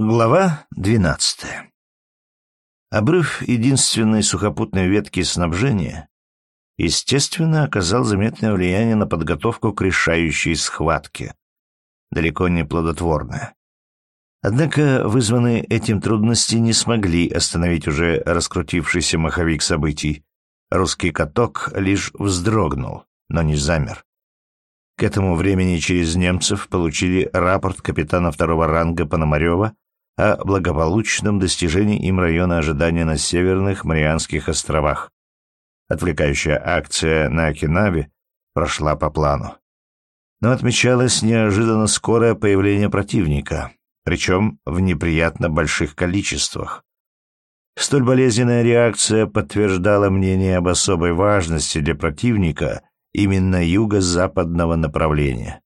Глава двенадцатая. Обрыв единственной сухопутной ветки снабжения, естественно, оказал заметное влияние на подготовку к решающей схватке, далеко не плодотворное. Однако вызванные этим трудности не смогли остановить уже раскрутившийся маховик событий. Русский каток лишь вздрогнул, но не замер. К этому времени через немцев получили рапорт капитана второго ранга Пономарева о благополучном достижении им района ожидания на Северных Марианских островах. Отвлекающая акция на Окинаве прошла по плану. Но отмечалось неожиданно скорое появление противника, причем в неприятно больших количествах. Столь болезненная реакция подтверждала мнение об особой важности для противника именно юго-западного направления.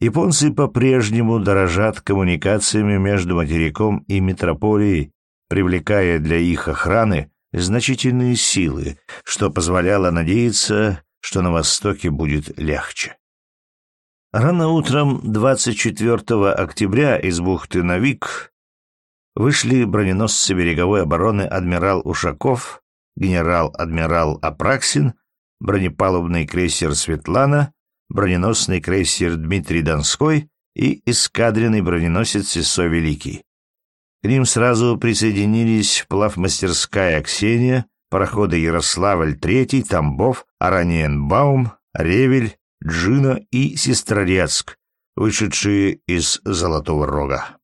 Японцы по-прежнему дорожат коммуникациями между материком и метрополией, привлекая для их охраны значительные силы, что позволяло надеяться, что на Востоке будет легче. Рано утром 24 октября из бухты Навик вышли броненосцы береговой обороны адмирал Ушаков, генерал-адмирал Апраксин, бронепалубный крейсер «Светлана», броненосный крейсер Дмитрий Донской и эскадренный броненосец Сесо Великий. К ним сразу присоединились плавмастерская «Ксения», пароходы «Ярославль-3», «Тамбов», «Араньенбаум», «Ревель», «Джина» и «Сестрорецк», вышедшие из Золотого Рога.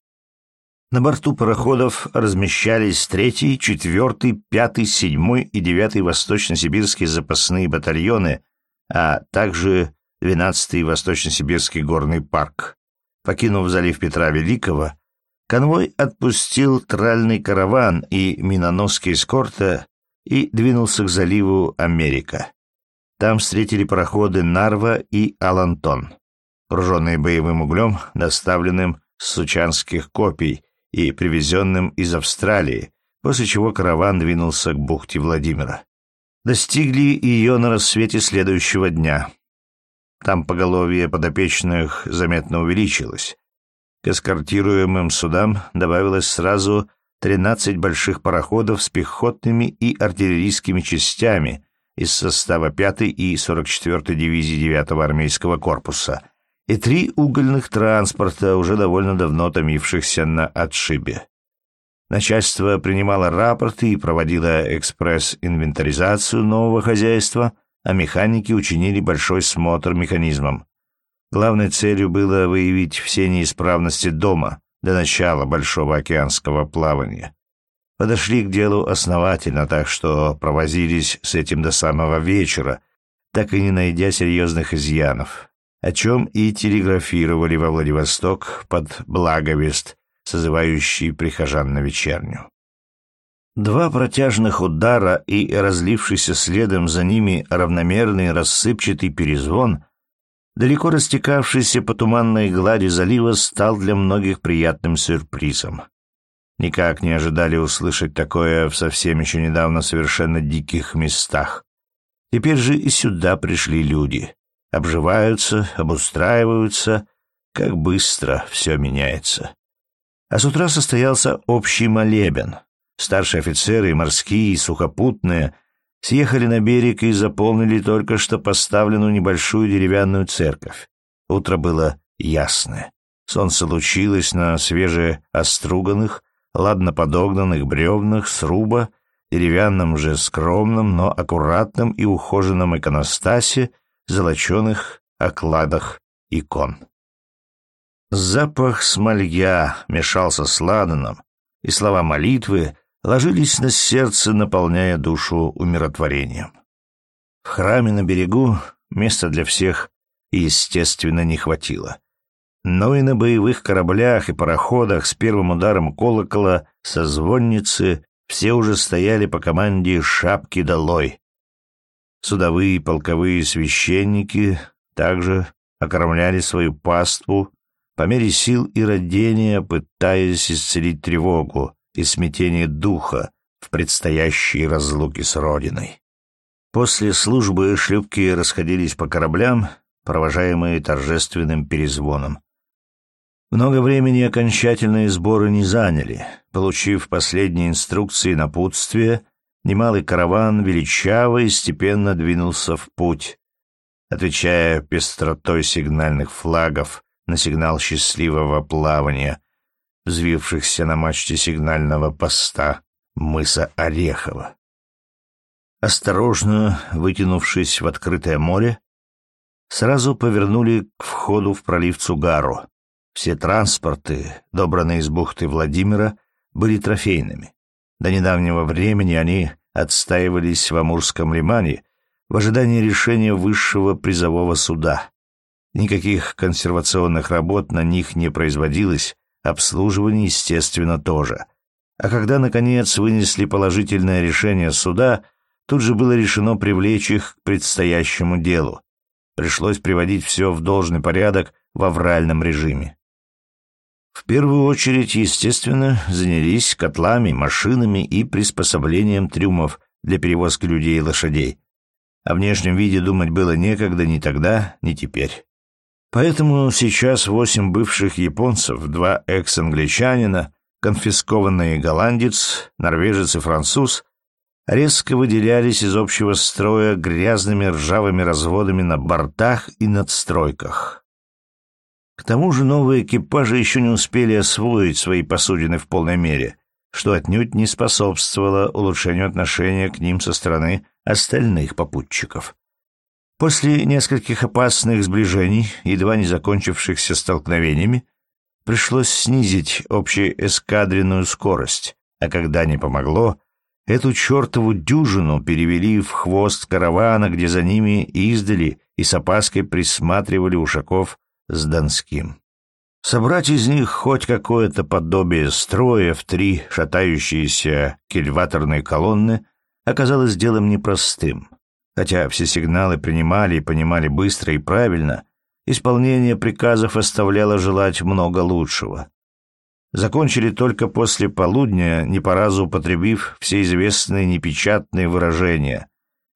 На борту пароходов размещались 3-й, 4-й, 5-й, 7-й и 9-й восточно-сибирские запасные батальоны, а также 12-й Восточно-Сибирский горный парк. Покинув залив Петра Великого, конвой отпустил тральный караван и миноноски эскорта и двинулся к заливу Америка. Там встретили пароходы «Нарва» и «Алантон», груженные боевым углем, доставленным с сучанских копий и привезенным из Австралии, после чего караван двинулся к бухте Владимира. Достигли ее на рассвете следующего дня. Там поголовье подопечных заметно увеличилось. К эскортируемым судам добавилось сразу 13 больших пароходов с пехотными и артиллерийскими частями из состава 5-й и 44-й дивизии 9-го армейского корпуса и три угольных транспорта, уже довольно давно томившихся на отшибе. Начальство принимало рапорты и проводило экспресс-инвентаризацию нового хозяйства – а механики учинили большой смотр механизмом. Главной целью было выявить все неисправности дома до начала большого океанского плавания. Подошли к делу основательно, так что провозились с этим до самого вечера, так и не найдя серьезных изъянов, о чем и телеграфировали во Владивосток под благовест, созывающий прихожан на вечерню. Два протяжных удара и разлившийся следом за ними равномерный рассыпчатый перезвон, далеко растекавшийся по туманной глади залива, стал для многих приятным сюрпризом. Никак не ожидали услышать такое в совсем еще недавно совершенно диких местах. Теперь же и сюда пришли люди. Обживаются, обустраиваются, как быстро все меняется. А с утра состоялся общий молебен, Старшие офицеры, морские и сухопутные, съехали на берег и заполнили только что поставленную небольшую деревянную церковь. Утро было ясное. Солнце лучилось на свежеоструганных, ладно подогнанных бревнах сруба, деревянном же скромном, но аккуратном и ухоженном иконостасе, золоченых окладах икон. Запах смолья мешался с ладаном, и слова молитвы ложились на сердце, наполняя душу умиротворением. В храме на берегу места для всех, естественно, не хватило. Но и на боевых кораблях и пароходах с первым ударом колокола со звонницы все уже стояли по команде «шапки долой». Судовые и полковые священники также окормляли свою паству по мере сил и родения, пытаясь исцелить тревогу, и смятение духа в предстоящей разлуке с Родиной. После службы шлюпки расходились по кораблям, провожаемые торжественным перезвоном. Много времени окончательные сборы не заняли. Получив последние инструкции на путствие, немалый караван величаво и степенно двинулся в путь, отвечая пестротой сигнальных флагов на сигнал счастливого плавания, взвившихся на мачте сигнального поста мыса Орехова. Осторожно вытянувшись в открытое море, сразу повернули к входу в пролив Цугару. Все транспорты, добранные из бухты Владимира, были трофейными. До недавнего времени они отстаивались в Амурском лимане в ожидании решения высшего призового суда. Никаких консервационных работ на них не производилось, обслуживание, естественно, тоже. А когда, наконец, вынесли положительное решение суда, тут же было решено привлечь их к предстоящему делу. Пришлось приводить все в должный порядок в авральном режиме. В первую очередь, естественно, занялись котлами, машинами и приспособлением трюмов для перевозки людей и лошадей. О внешнем виде думать было некогда ни тогда, ни теперь. Поэтому сейчас восемь бывших японцев, два экс-англичанина, конфискованный голландец, норвежец и француз резко выделялись из общего строя грязными ржавыми разводами на бортах и надстройках. К тому же новые экипажи еще не успели освоить свои посудины в полной мере, что отнюдь не способствовало улучшению отношения к ним со стороны остальных попутчиков. После нескольких опасных сближений, едва не закончившихся столкновениями, пришлось снизить общеэскадренную скорость, а когда не помогло, эту чертову дюжину перевели в хвост каравана, где за ними издали и с опаской присматривали ушаков с Донским. Собрать из них хоть какое-то подобие строя в три шатающиеся кильваторные колонны оказалось делом непростым. Хотя все сигналы принимали и понимали быстро и правильно, исполнение приказов оставляло желать много лучшего. Закончили только после полудня, не по разу употребив все известные непечатные выражения.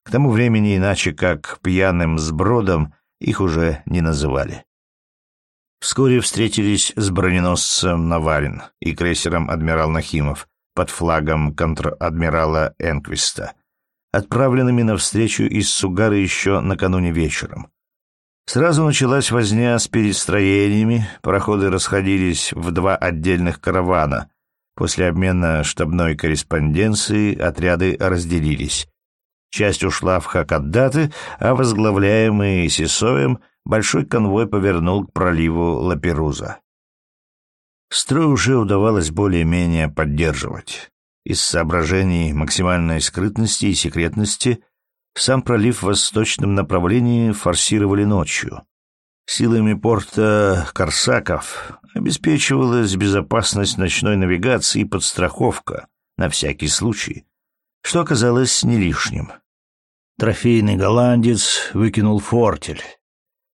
К тому времени иначе как пьяным сбродом их уже не называли. Вскоре встретились с броненосцем Наварин и крейсером «Адмирал Нахимов» под флагом контр-адмирала Энквиста — отправленными навстречу из Сугары еще накануне вечером. Сразу началась возня с перестроениями, пароходы расходились в два отдельных каравана. После обмена штабной корреспонденции отряды разделились. Часть ушла в Хакаддаты, а возглавляемый Сисоем большой конвой повернул к проливу Лаперуза. Строй уже удавалось более-менее поддерживать. Из соображений максимальной скрытности и секретности сам пролив в восточном направлении форсировали ночью. Силами порта Корсаков обеспечивалась безопасность ночной навигации и подстраховка на всякий случай, что оказалось не лишним. Трофейный голландец выкинул фортель.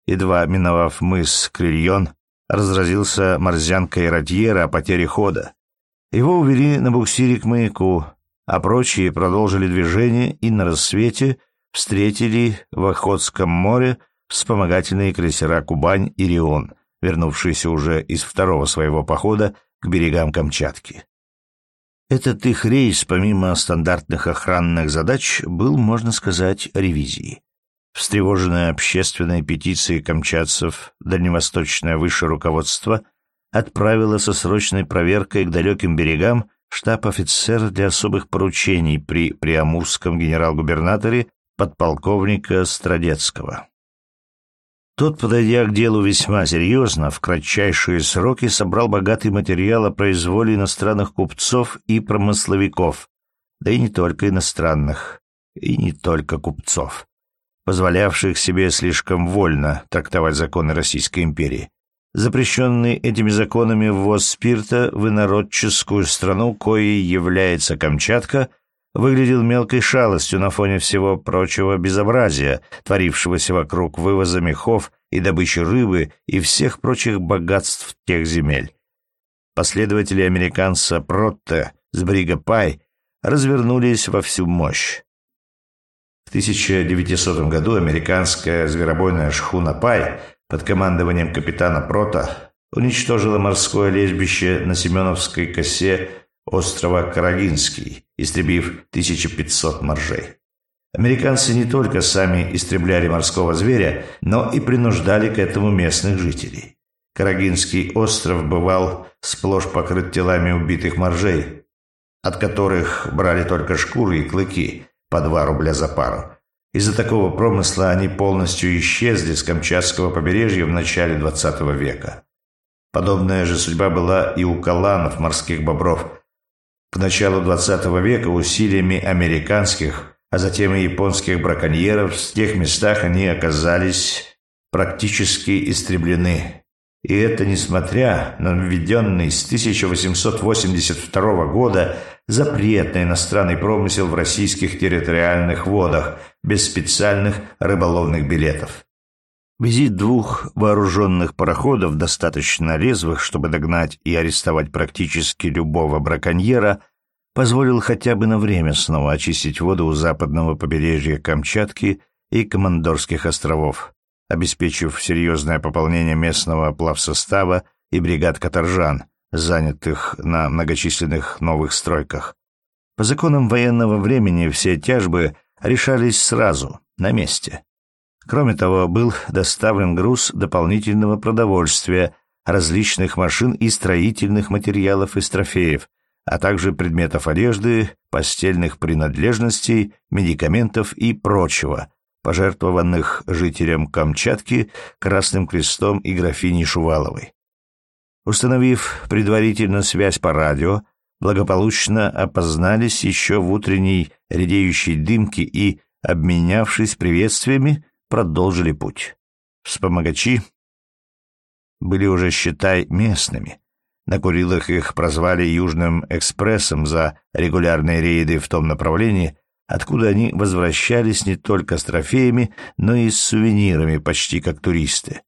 Едва миновав мыс Крильон, разразился морзянкой радьера о потере хода. Его увели на буксире к маяку, а прочие продолжили движение и на рассвете встретили в Охотском море вспомогательные крейсера «Кубань» и «Рион», вернувшиеся уже из второго своего похода к берегам Камчатки. Этот их рейс, помимо стандартных охранных задач, был, можно сказать, ревизией. Встревоженное общественной петицией камчатцев дальневосточное высшее руководство – отправила со срочной проверкой к далеким берегам штаб-офицер для особых поручений при Приамурском генерал-губернаторе подполковника Страдецкого. Тот, подойдя к делу весьма серьезно, в кратчайшие сроки собрал богатый материал о произволе иностранных купцов и промысловиков, да и не только иностранных, и не только купцов, позволявших себе слишком вольно трактовать законы Российской империи запрещенный этими законами ввоз спирта в инородческую страну, коей является Камчатка, выглядел мелкой шалостью на фоне всего прочего безобразия, творившегося вокруг вывоза мехов и добычи рыбы и всех прочих богатств тех земель. Последователи американца Протте с брига Пай развернулись во всю мощь. В 1900 году американская зверобойная шхуна «Пай» под командованием капитана Прота уничтожила морское лежбище на Семеновской косе острова Карагинский, истребив 1500 моржей. Американцы не только сами истребляли морского зверя, но и принуждали к этому местных жителей. Карагинский остров бывал сплошь покрыт телами убитых моржей, от которых брали только шкуры и клыки по 2 рубля за пару. Из-за такого промысла они полностью исчезли с Камчатского побережья в начале XX века. Подобная же судьба была и у каланов, морских бобров. К началу XX века усилиями американских, а затем и японских браконьеров в тех местах они оказались практически истреблены. И это несмотря на введенный с 1882 года запрет на иностранный промысел в российских территориальных водах без специальных рыболовных билетов. Визит двух вооруженных пароходов, достаточно резвых, чтобы догнать и арестовать практически любого браконьера, позволил хотя бы на время снова очистить воду у западного побережья Камчатки и Командорских островов, обеспечив серьезное пополнение местного плавсостава и бригад каторжан, занятых на многочисленных новых стройках. По законам военного времени все тяжбы решались сразу, на месте. Кроме того, был доставлен груз дополнительного продовольствия, различных машин и строительных материалов из трофеев, а также предметов одежды, постельных принадлежностей, медикаментов и прочего, пожертвованных жителям Камчатки Красным Крестом и графиней Шуваловой. Установив предварительно связь по радио, благополучно опознались еще в утренней редеющей дымке и, обменявшись приветствиями, продолжили путь. Вспомогачи были уже, считай, местными. На Курилах их прозвали «Южным экспрессом» за регулярные рейды в том направлении, откуда они возвращались не только с трофеями, но и с сувенирами, почти как туристы.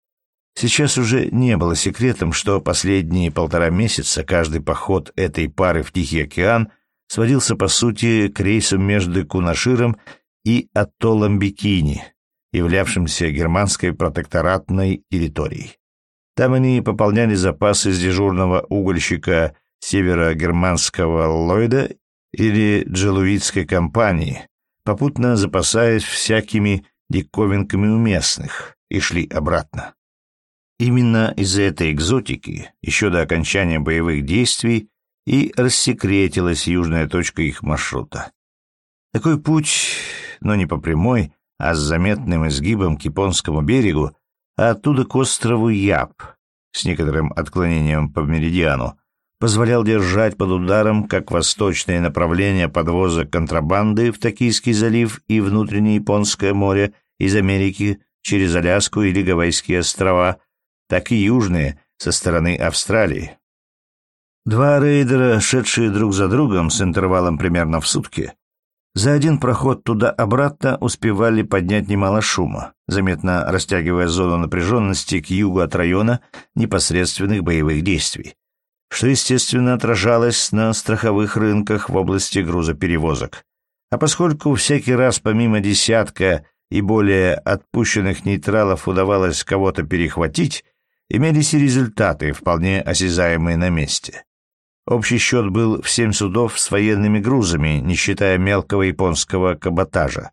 Сейчас уже не было секретом, что последние полтора месяца каждый поход этой пары в Тихий океан сводился, по сути, к рейсам между Кунаширом и атоллом Бикини, являвшимся германской протекторатной территорией. Там они пополняли запасы с дежурного угольщика северогерманского Ллойда или джелуитской компании, попутно запасаясь всякими диковинками у местных, и шли обратно. Именно из-за этой экзотики, еще до окончания боевых действий, и рассекретилась южная точка их маршрута. Такой путь, но не по прямой, а с заметным изгибом к японскому берегу, а оттуда к острову Яб, с некоторым отклонением по меридиану, позволял держать под ударом как восточное направление подвоза контрабанды в Токийский залив и внутреннее Японское море из Америки через Аляску или Гавайские острова, так и южные со стороны Австралии. Два рейдера, шедшие друг за другом с интервалом примерно в сутки, за один проход туда-обратно успевали поднять немало шума, заметно растягивая зону напряженности к югу от района непосредственных боевых действий, что, естественно, отражалось на страховых рынках в области грузоперевозок. А поскольку всякий раз помимо десятка и более отпущенных нейтралов удавалось кого-то перехватить, имелись и результаты, вполне осязаемые на месте. Общий счет был в семь судов с военными грузами, не считая мелкого японского каботажа.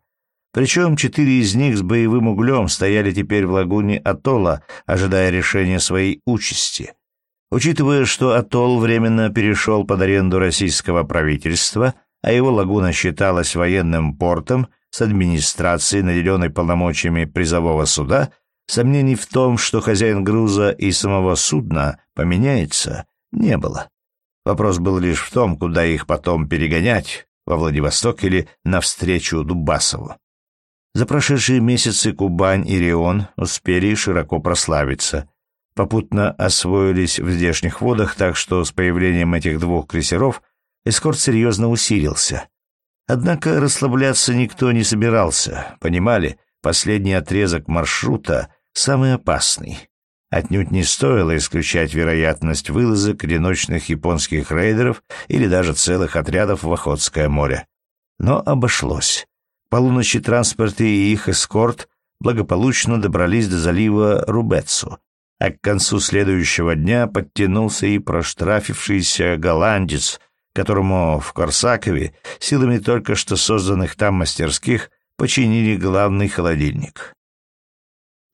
Причем четыре из них с боевым углем стояли теперь в лагуне атолла, ожидая решения своей участи. Учитывая, что атолл временно перешел под аренду российского правительства, а его лагуна считалась военным портом с администрацией, наделенной полномочиями призового суда, сомнений в том, что хозяин груза и самого судна поменяется, не было. Вопрос был лишь в том, куда их потом перегонять, во Владивосток или навстречу Дубасову. За прошедшие месяцы Кубань и Рион успели широко прославиться. Попутно освоились в здешних водах, так что с появлением этих двух крейсеров эскорт серьезно усилился. Однако расслабляться никто не собирался. Понимали, последний отрезок маршрута самый опасный. Отнюдь не стоило исключать вероятность вылазок одиночных японских рейдеров или даже целых отрядов в Охотское море. Но обошлось. Полуночи транспорты и их эскорт благополучно добрались до залива Рубецу, а к концу следующего дня подтянулся и проштрафившийся голландец, которому в Корсакове силами только что созданных там мастерских починили главный холодильник.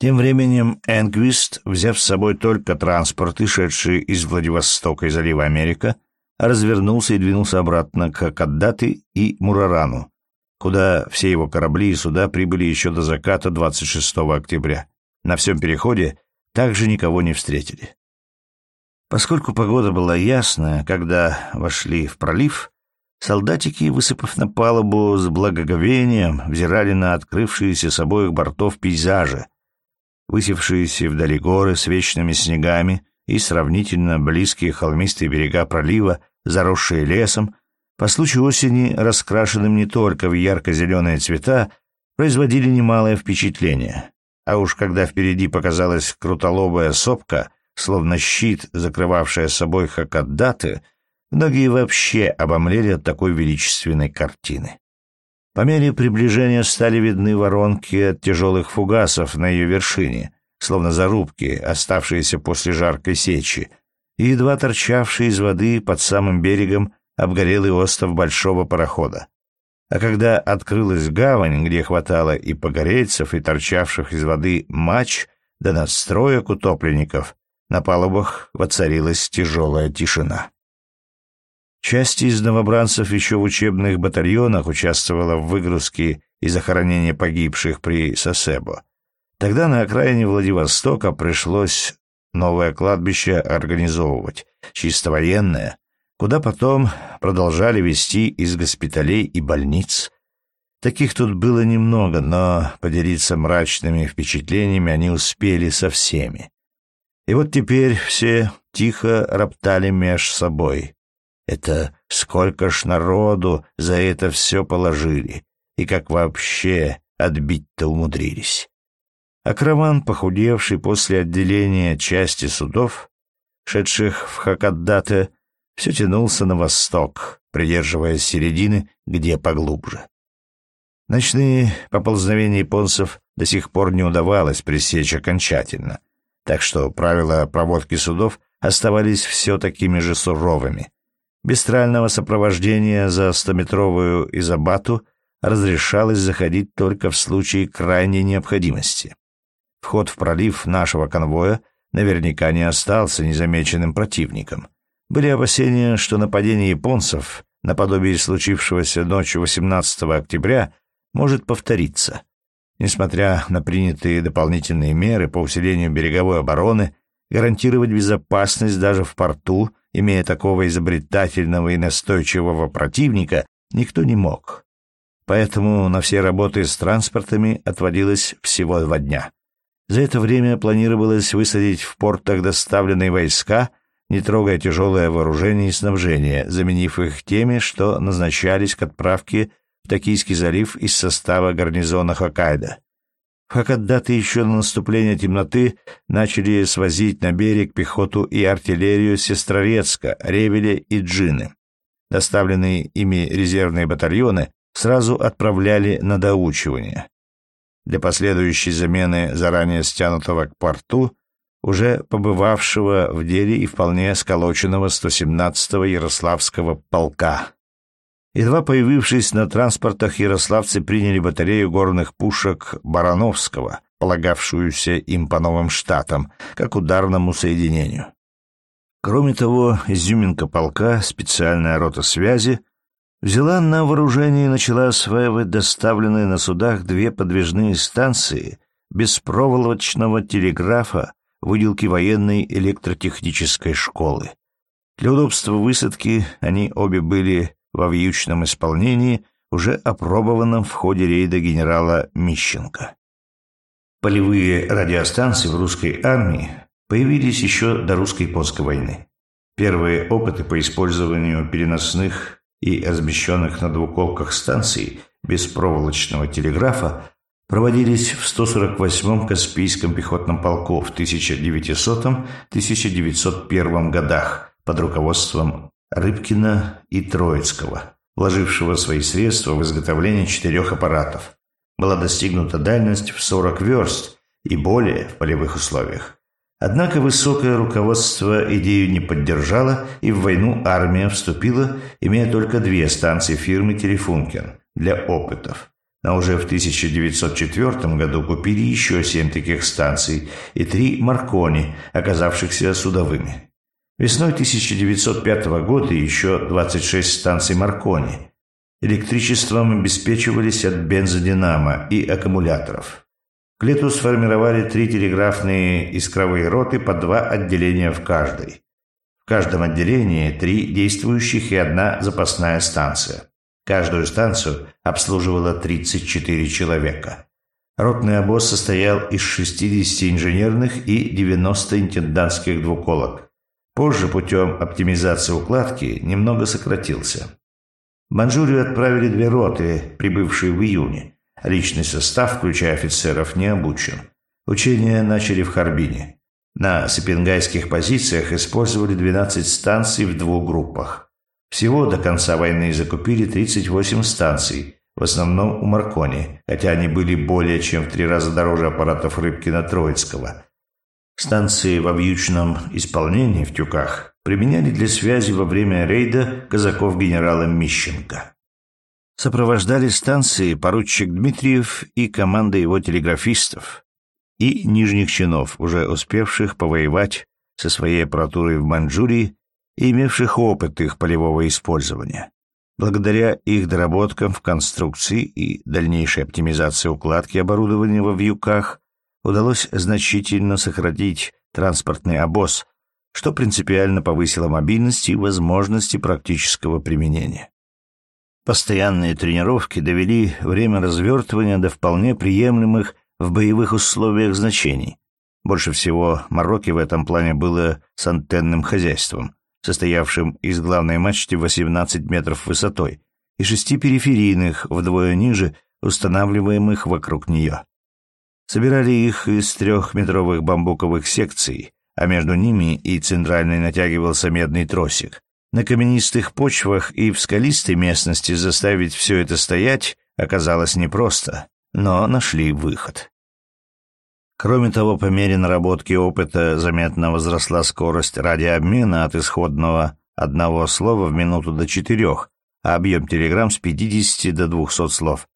Тем временем Энгвист, взяв с собой только транспорты, шедшие из Владивостока и залива Америка, развернулся и двинулся обратно к Акаддаты и Мурарану, куда все его корабли и суда прибыли еще до заката 26 октября. На всем переходе также никого не встретили. Поскольку погода была ясная, когда вошли в пролив, солдатики, высыпав на палубу с благоговением, взирали на открывшиеся с обоих бортов пейзажи, высевшиеся вдали горы с вечными снегами и сравнительно близкие холмистые берега пролива, заросшие лесом, по случаю осени раскрашенным не только в ярко-зеленые цвета, производили немалое впечатление. А уж когда впереди показалась крутолобая сопка, словно щит, закрывавшая собой Хакаддаты, многие вообще обомлели от такой величественной картины. По мере приближения стали видны воронки от тяжелых фугасов на ее вершине, словно зарубки, оставшиеся после жаркой сечи, и едва торчавшие из воды под самым берегом обгорелый остов большого парохода. А когда открылась гавань, где хватало и погорельцев, и торчавших из воды мач, да настроек утопленников, на палубах воцарилась тяжелая тишина. Часть из новобранцев еще в учебных батальонах участвовала в выгрузке и захоронении погибших при Сосебо. Тогда на окраине Владивостока пришлось новое кладбище организовывать, чисто военное, куда потом продолжали вести из госпиталей и больниц. Таких тут было немного, но поделиться мрачными впечатлениями они успели со всеми. И вот теперь все тихо роптали меж собой. Это сколько ж народу за это все положили, и как вообще отбить-то умудрились. А караван, похудевший после отделения части судов, шедших в Хакаддате, все тянулся на восток, придерживаясь середины, где поглубже. Ночные поползновения японцев до сих пор не удавалось пресечь окончательно, так что правила проводки судов оставались все такими же суровыми. Без стрального сопровождения за стометровую изобату разрешалось заходить только в случае крайней необходимости. Вход в пролив нашего конвоя наверняка не остался незамеченным противником. Были опасения, что нападение японцев, наподобие случившегося ночью 18 октября, может повториться. Несмотря на принятые дополнительные меры по усилению береговой обороны, гарантировать безопасность даже в порту, имея такого изобретательного и настойчивого противника, никто не мог. Поэтому на все работы с транспортами отводилось всего два дня. За это время планировалось высадить в портах доставленные войска — не трогая тяжелое вооружение и снабжение, заменив их теми, что назначались к отправке в Токийский залив из состава гарнизона Хоккайдо. Хоккайдо еще на наступление темноты начали свозить на берег пехоту и артиллерию Сестрорецка, Ревеля и Джины. Доставленные ими резервные батальоны сразу отправляли на доучивание. Для последующей замены заранее стянутого к порту уже побывавшего в деле и вполне сколоченного 117-го Ярославского полка. Едва появившись на транспортах, ярославцы приняли батарею горных пушек Барановского, полагавшуюся им по новым штатам, как ударному соединению. Кроме того, изюминка полка, специальная рота связи, взяла на вооружение и начала осваивать доставленные на судах две подвижные станции беспроволочного телеграфа выделки военной электротехнической школы. Для удобства высадки они обе были во вьючном исполнении, уже опробованном в ходе рейда генерала Мищенко. Полевые радиостанции в русской армии появились еще до русско-японской войны. Первые опыты по использованию переносных и размещенных на двуколках станций беспроволочного телеграфа проводились в 148-м Каспийском пехотном полку в 1900-1901 годах под руководством Рыбкина и Троицкого, вложившего свои средства в изготовление четырех аппаратов. Была достигнута дальность в 40 верст и более в полевых условиях. Однако высокое руководство идею не поддержало, и в войну армия вступила, имея только две станции фирмы «Телефункен» для опытов. Но уже в 1904 году купили еще семь таких станций и три «Маркони», оказавшихся судовыми. Весной 1905 года еще 26 станций «Маркони». Электричеством обеспечивались от бензодинамо и аккумуляторов. К лету сформировали три телеграфные искровые роты по два отделения в каждой. В каждом отделении три действующих и одна запасная станция. Каждую станцию обслуживало 34 человека. Ротный обоз состоял из 60 инженерных и 90 интендантских двуколок. Позже путем оптимизации укладки немного сократился. В Манчжурию отправили две роты, прибывшие в июне. Личный состав, включая офицеров, не обучен. Учения начали в Харбине. На сапингайских позициях использовали 12 станций в двух группах. Всего до конца войны закупили 38 станций, в основном у Маркони, хотя они были более чем в три раза дороже аппаратов Рыбкина-Троицкого. Станции во вьючном исполнении в тюках применяли для связи во время рейда казаков генерала Мищенко. Сопровождали станции поручик Дмитриев и команда его телеграфистов и нижних чинов, уже успевших повоевать со своей аппаратурой в Маньчжурии имевших опыт их полевого использования. Благодаря их доработкам в конструкции и дальнейшей оптимизации укладки оборудования во вьюках удалось значительно сократить транспортный обоз, что принципиально повысило мобильность и возможности практического применения. Постоянные тренировки довели время развертывания до вполне приемлемых в боевых условиях значений. Больше всего Марокко в этом плане было с антенным хозяйством, состоявшим из главной мачты 18 метров высотой и шести периферийных, вдвое ниже, устанавливаемых вокруг нее. Собирали их из трехметровых бамбуковых секций, а между ними и центральной натягивался медный тросик. На каменистых почвах и в скалистой местности заставить все это стоять оказалось непросто, но нашли выход. Кроме того, по мере наработки опыта заметно возросла скорость радиообмена от исходного одного слова в минуту до четырех, а объем телеграмм с 50 до 200 слов.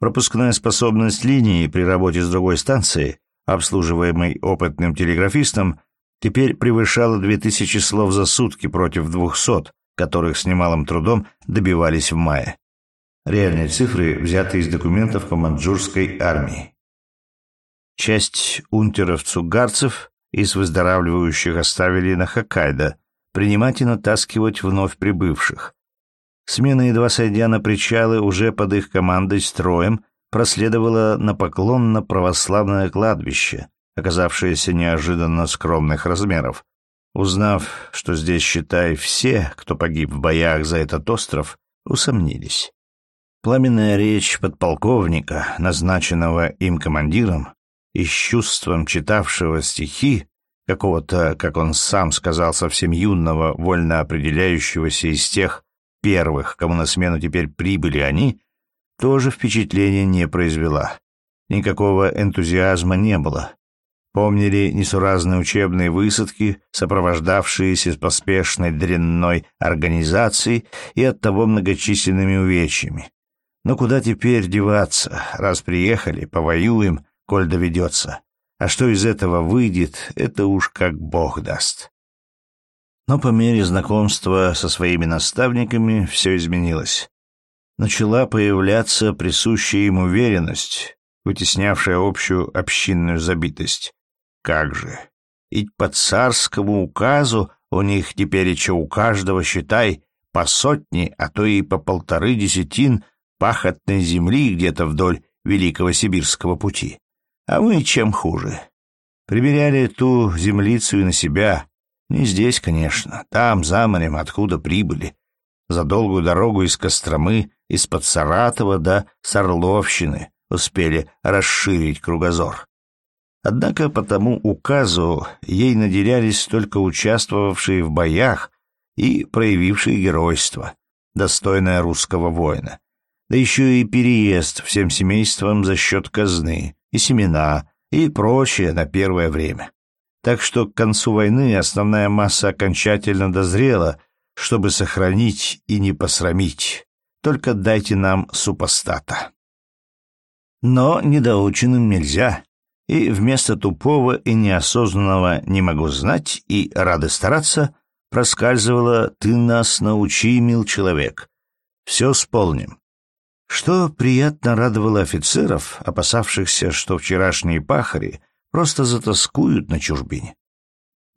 Пропускная способность линии при работе с другой станцией, обслуживаемой опытным телеграфистом, теперь превышала 2000 слов за сутки против 200, которых с немалым трудом добивались в мае. Реальные цифры взяты из документов команджурской армии. Часть унтеров-цугарцев из выздоравливающих оставили на Хоккайдо, принимать и натаскивать вновь прибывших. Смена, едва сойдя на причалы, уже под их командой строем проследовала на поклон на православное кладбище, оказавшееся неожиданно скромных размеров. Узнав, что здесь, считай, все, кто погиб в боях за этот остров, усомнились. Пламенная речь подполковника, назначенного им командиром, и с чувством читавшего стихи, какого-то, как он сам сказал, совсем юного, вольно определяющегося из тех первых, кому на смену теперь прибыли они, тоже впечатления не произвела. Никакого энтузиазма не было. Помнили несуразные учебные высадки, сопровождавшиеся поспешной дрянной организацией и оттого многочисленными увечьями. Но куда теперь деваться, раз приехали, повоюем, коль доведется. А что из этого выйдет, это уж как Бог даст. Но по мере знакомства со своими наставниками все изменилось. Начала появляться присущая им уверенность, вытеснявшая общую общинную забитость. Как же! Ведь по царскому указу у них теперь еще у каждого, считай, по сотне, а то и по полторы десятин пахотной земли где-то вдоль Великого Сибирского пути. А мы чем хуже. Примеряли ту землицу и на себя. Не здесь, конечно. Там, за морем, откуда прибыли. За долгую дорогу из Костромы, из-под Саратова до Сарловщины успели расширить кругозор. Однако по тому указу ей наделялись только участвовавшие в боях и проявившие геройство, достойное русского воина. Да еще и переезд всем семейством за счет казны, и семена, и прочее на первое время. так что к концу войны основная масса окончательно дозрела, чтобы сохранить и не посрамить. Только дайте нам супостата. Но недоученным нельзя, и вместо тупого и неосознанного «не могу знать» и «рады стараться» проскальзывало «ты нас научи, мил человек». Все сполним. Что приятно радовало офицеров, опасавшихся, что вчерашние пахари просто затаскуют на чужбине.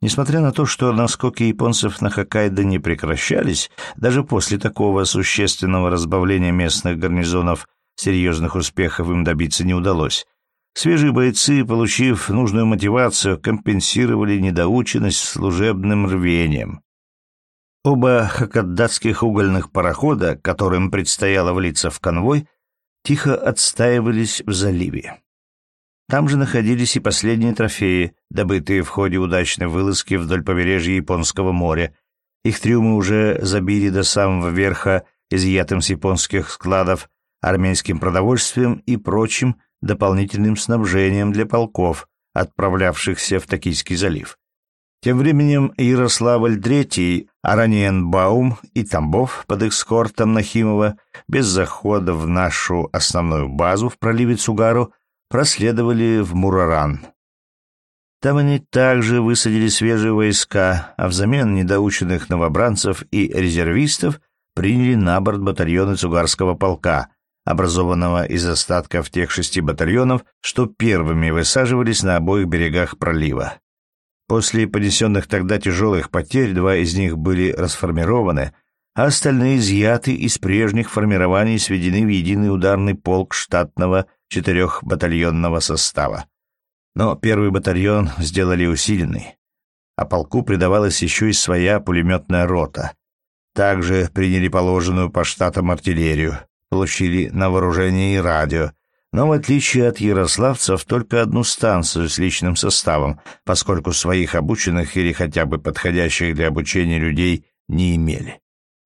Несмотря на то, что наскоки японцев на Хоккайдо не прекращались, даже после такого существенного разбавления местных гарнизонов серьезных успехов им добиться не удалось. Свежие бойцы, получив нужную мотивацию, компенсировали недоученность служебным рвением. Оба хакаддатских угольных парохода, которым предстояло влиться в конвой, тихо отстаивались в заливе. Там же находились и последние трофеи, добытые в ходе удачной вылазки вдоль побережья Японского моря. Их трюмы уже забили до самого верха изъятым с японских складов армейским продовольствием и прочим дополнительным снабжением для полков, отправлявшихся в Токийский залив. Тем временем Ярославль III, Араньенбаум и Тамбов под эскортом Нахимова без захода в нашу основную базу в проливе Цугару проследовали в Мураран. Там они также высадили свежие войска, а взамен недоученных новобранцев и резервистов приняли на борт батальоны Цугарского полка, образованного из остатков тех шести батальонов, что первыми высаживались на обоих берегах пролива. После понесенных тогда тяжелых потерь два из них были расформированы, а остальные изъяты из прежних формирований сведены в единый ударный полк штатного четырехбатальонного состава. Но первый батальон сделали усиленный, а полку придавалась еще и своя пулеметная рота. Также приняли положенную по штатам артиллерию, получили на вооружение и радио, но в отличие от ярославцев только одну станцию с личным составом, поскольку своих обученных или хотя бы подходящих для обучения людей не имели.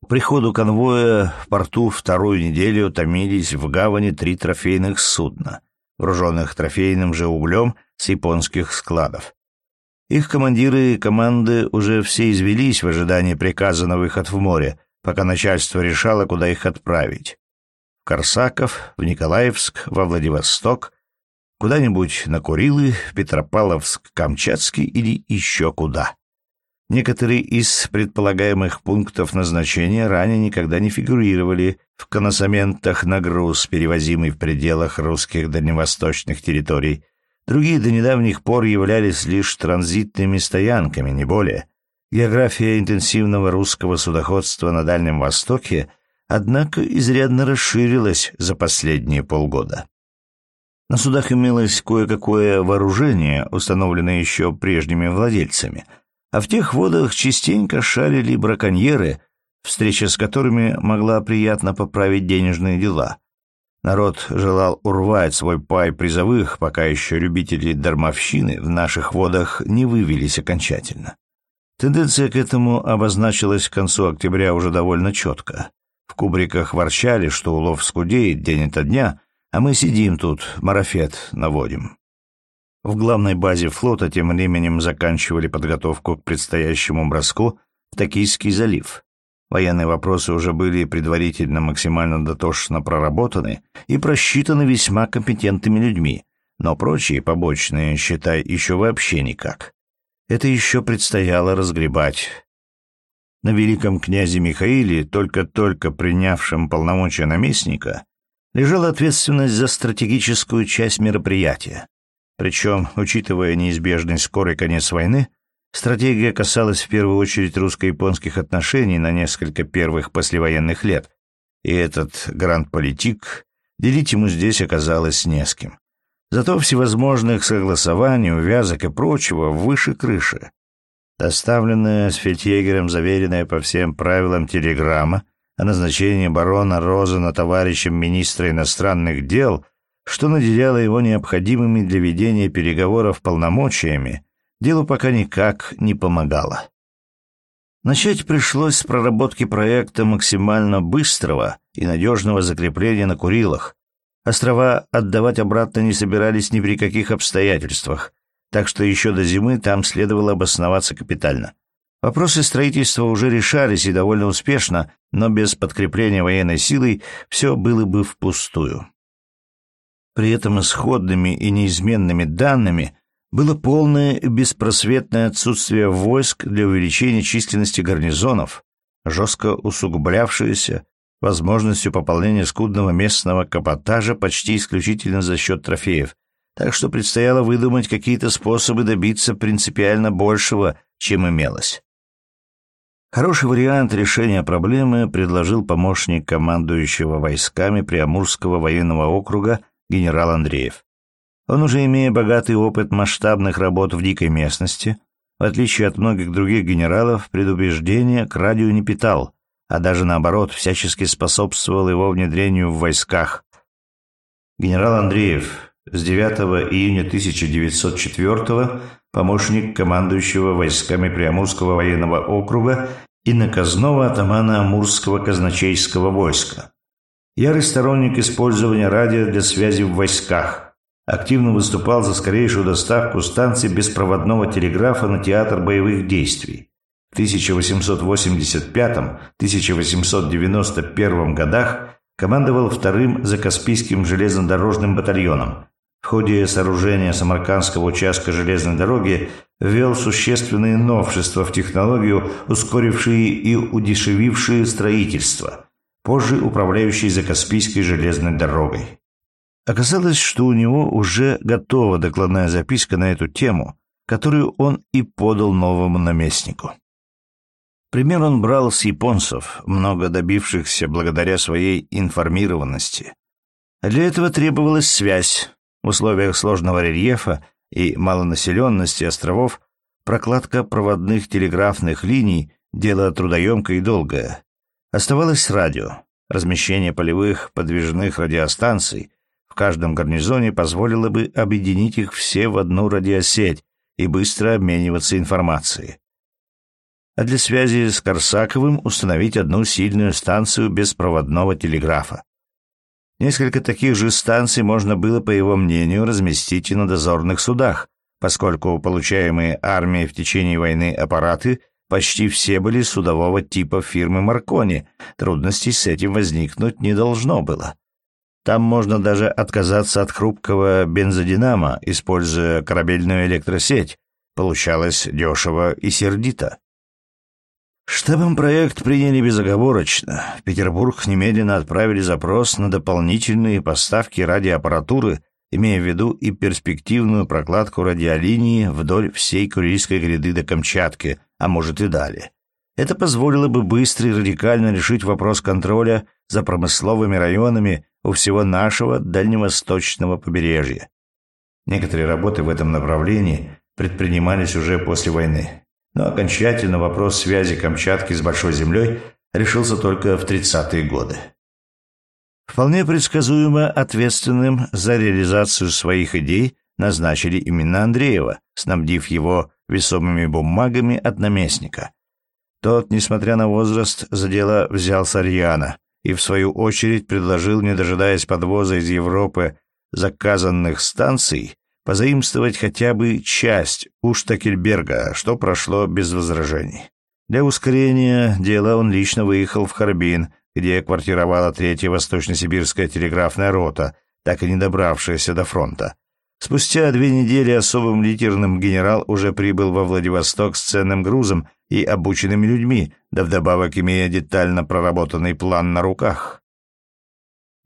К приходу конвоя в порту вторую неделю томились в гавани три трофейных судна, груженных трофейным же углем с японских складов. Их командиры и команды уже все извелись в ожидании приказа на выход в море, пока начальство решало, куда их отправить. В Корсаков, в Николаевск, во Владивосток, куда-нибудь на Курилы, в Петропавловск-Камчатский или еще куда. Некоторые из предполагаемых пунктов назначения ранее никогда не фигурировали в коносаментах на груз, перевозимый в пределах русских дальневосточных территорий. Другие до недавних пор являлись лишь транзитными стоянками, не более. География интенсивного русского судоходства на Дальнем Востоке, однако, изрядно расширилась за последние полгода. На судах имелось кое-какое вооружение, установленное еще прежними владельцами — а в тех водах частенько шарили браконьеры, встреча с которыми могла приятно поправить денежные дела. Народ желал урвать свой пай призовых, пока еще любители дармовщины в наших водах не вывелись окончательно. Тенденция к этому обозначилась к концу октября уже довольно четко. В кубриках ворчали, что улов скудеет день ото дня, а мы сидим тут, марафет наводим. В главной базе флота тем временем заканчивали подготовку к предстоящему броску в Токийский залив. Военные вопросы уже были предварительно максимально дотошно проработаны и просчитаны весьма компетентными людьми, но прочие побочные, считай, еще вообще никак. Это еще предстояло разгребать. На великом князе Михаиле, только-только принявшем полномочия наместника, лежала ответственность за стратегическую часть мероприятия. Причем, учитывая неизбежный скорый конец войны, стратегия касалась в первую очередь русско-японских отношений на несколько первых послевоенных лет, и этот гранд-политик делить ему здесь оказалось не с кем. Зато всевозможных согласований, увязок и прочего выше крыши. Доставленная с фельдъегерем заверенная по всем правилам телеграмма о назначении барона Розена товарищем министра иностранных дел что наделяло его необходимыми для ведения переговоров полномочиями, делу пока никак не помогало. Начать пришлось с проработки проекта максимально быстрого и надежного закрепления на Курилах. Острова отдавать обратно не собирались ни при каких обстоятельствах. Так что еще до зимы там следовало обосноваться капитально. Вопросы строительства уже решались и довольно успешно, но без подкрепления военной силой все было бы впустую. При этом исходными и неизменными данными было полное беспросветное отсутствие войск для увеличения численности гарнизонов, жестко усугублявшееся возможностью пополнения скудного местного капотажа почти исключительно за счет трофеев, так что предстояло выдумать какие-то способы добиться принципиально большего, чем имелось. Хороший вариант решения проблемы предложил помощник командующего войсками Приамурского военного округа генерал Андреев. Он уже имея богатый опыт масштабных работ в дикой местности, в отличие от многих других генералов, предубеждения к радио не питал, а даже наоборот, всячески способствовал его внедрению в войсках. Генерал Андреев с 9 июня 1904 помощник командующего войсками Приамурского военного округа и наказного атамана Амурского казначейского войска. Ярый сторонник использования радио для связи в войсках. Активно выступал за скорейшую доставку станций беспроводного телеграфа на театр боевых действий. В 1885-1891 годах командовал вторым Закаспийским железнодорожным батальоном. В ходе сооружения Самаркандского участка железной дороги ввел существенные новшества в технологию, ускорившие и удешевившие строительство – позже управляющий Закаспийской железной дорогой. Оказалось, что у него уже готова докладная записка на эту тему, которую он и подал новому наместнику. Пример он брал с японцев, много добившихся благодаря своей информированности. Для этого требовалась связь. В условиях сложного рельефа и малонаселенности островов прокладка проводных телеграфных линий – дело трудоемкое и долгое. Оставалось радио. Размещение полевых подвижных радиостанций в каждом гарнизоне позволило бы объединить их все в одну радиосеть и быстро обмениваться информацией. А для связи с Корсаковым установить одну сильную станцию беспроводного телеграфа. Несколько таких же станций можно было, по его мнению, разместить и на дозорных судах, поскольку получаемые армией в течение войны аппараты Почти все были судового типа фирмы Маркони. Трудностей с этим возникнуть не должно было. Там можно даже отказаться от хрупкого бензодинамо, используя корабельную электросеть. Получалось дешево и сердито. Штабом проект приняли безоговорочно. В Петербург немедленно отправили запрос на дополнительные поставки радиоаппаратуры, имея в виду и перспективную прокладку радиолинии вдоль всей Курильской гряды до Камчатки – а может и далее. Это позволило бы быстро и радикально решить вопрос контроля за промысловыми районами у всего нашего дальневосточного побережья. Некоторые работы в этом направлении предпринимались уже после войны, но окончательно вопрос связи Камчатки с Большой землей решился только в 30-е годы. Вполне предсказуемо ответственным за реализацию своих идей назначили именно Андреева, снабдив его весомыми бумагами от наместника. Тот, несмотря на возраст, за дело взял Сарьяна и, в свою очередь, предложил, не дожидаясь подвоза из Европы заказанных станций, позаимствовать хотя бы часть Уштакельберга, что прошло без возражений. Для ускорения дела он лично выехал в Харбин, где квартировала третья восточно-сибирская телеграфная рота, так и не добравшаяся до фронта. Спустя две недели особым литерным генерал уже прибыл во Владивосток с ценным грузом и обученными людьми, да вдобавок имея детально проработанный план на руках.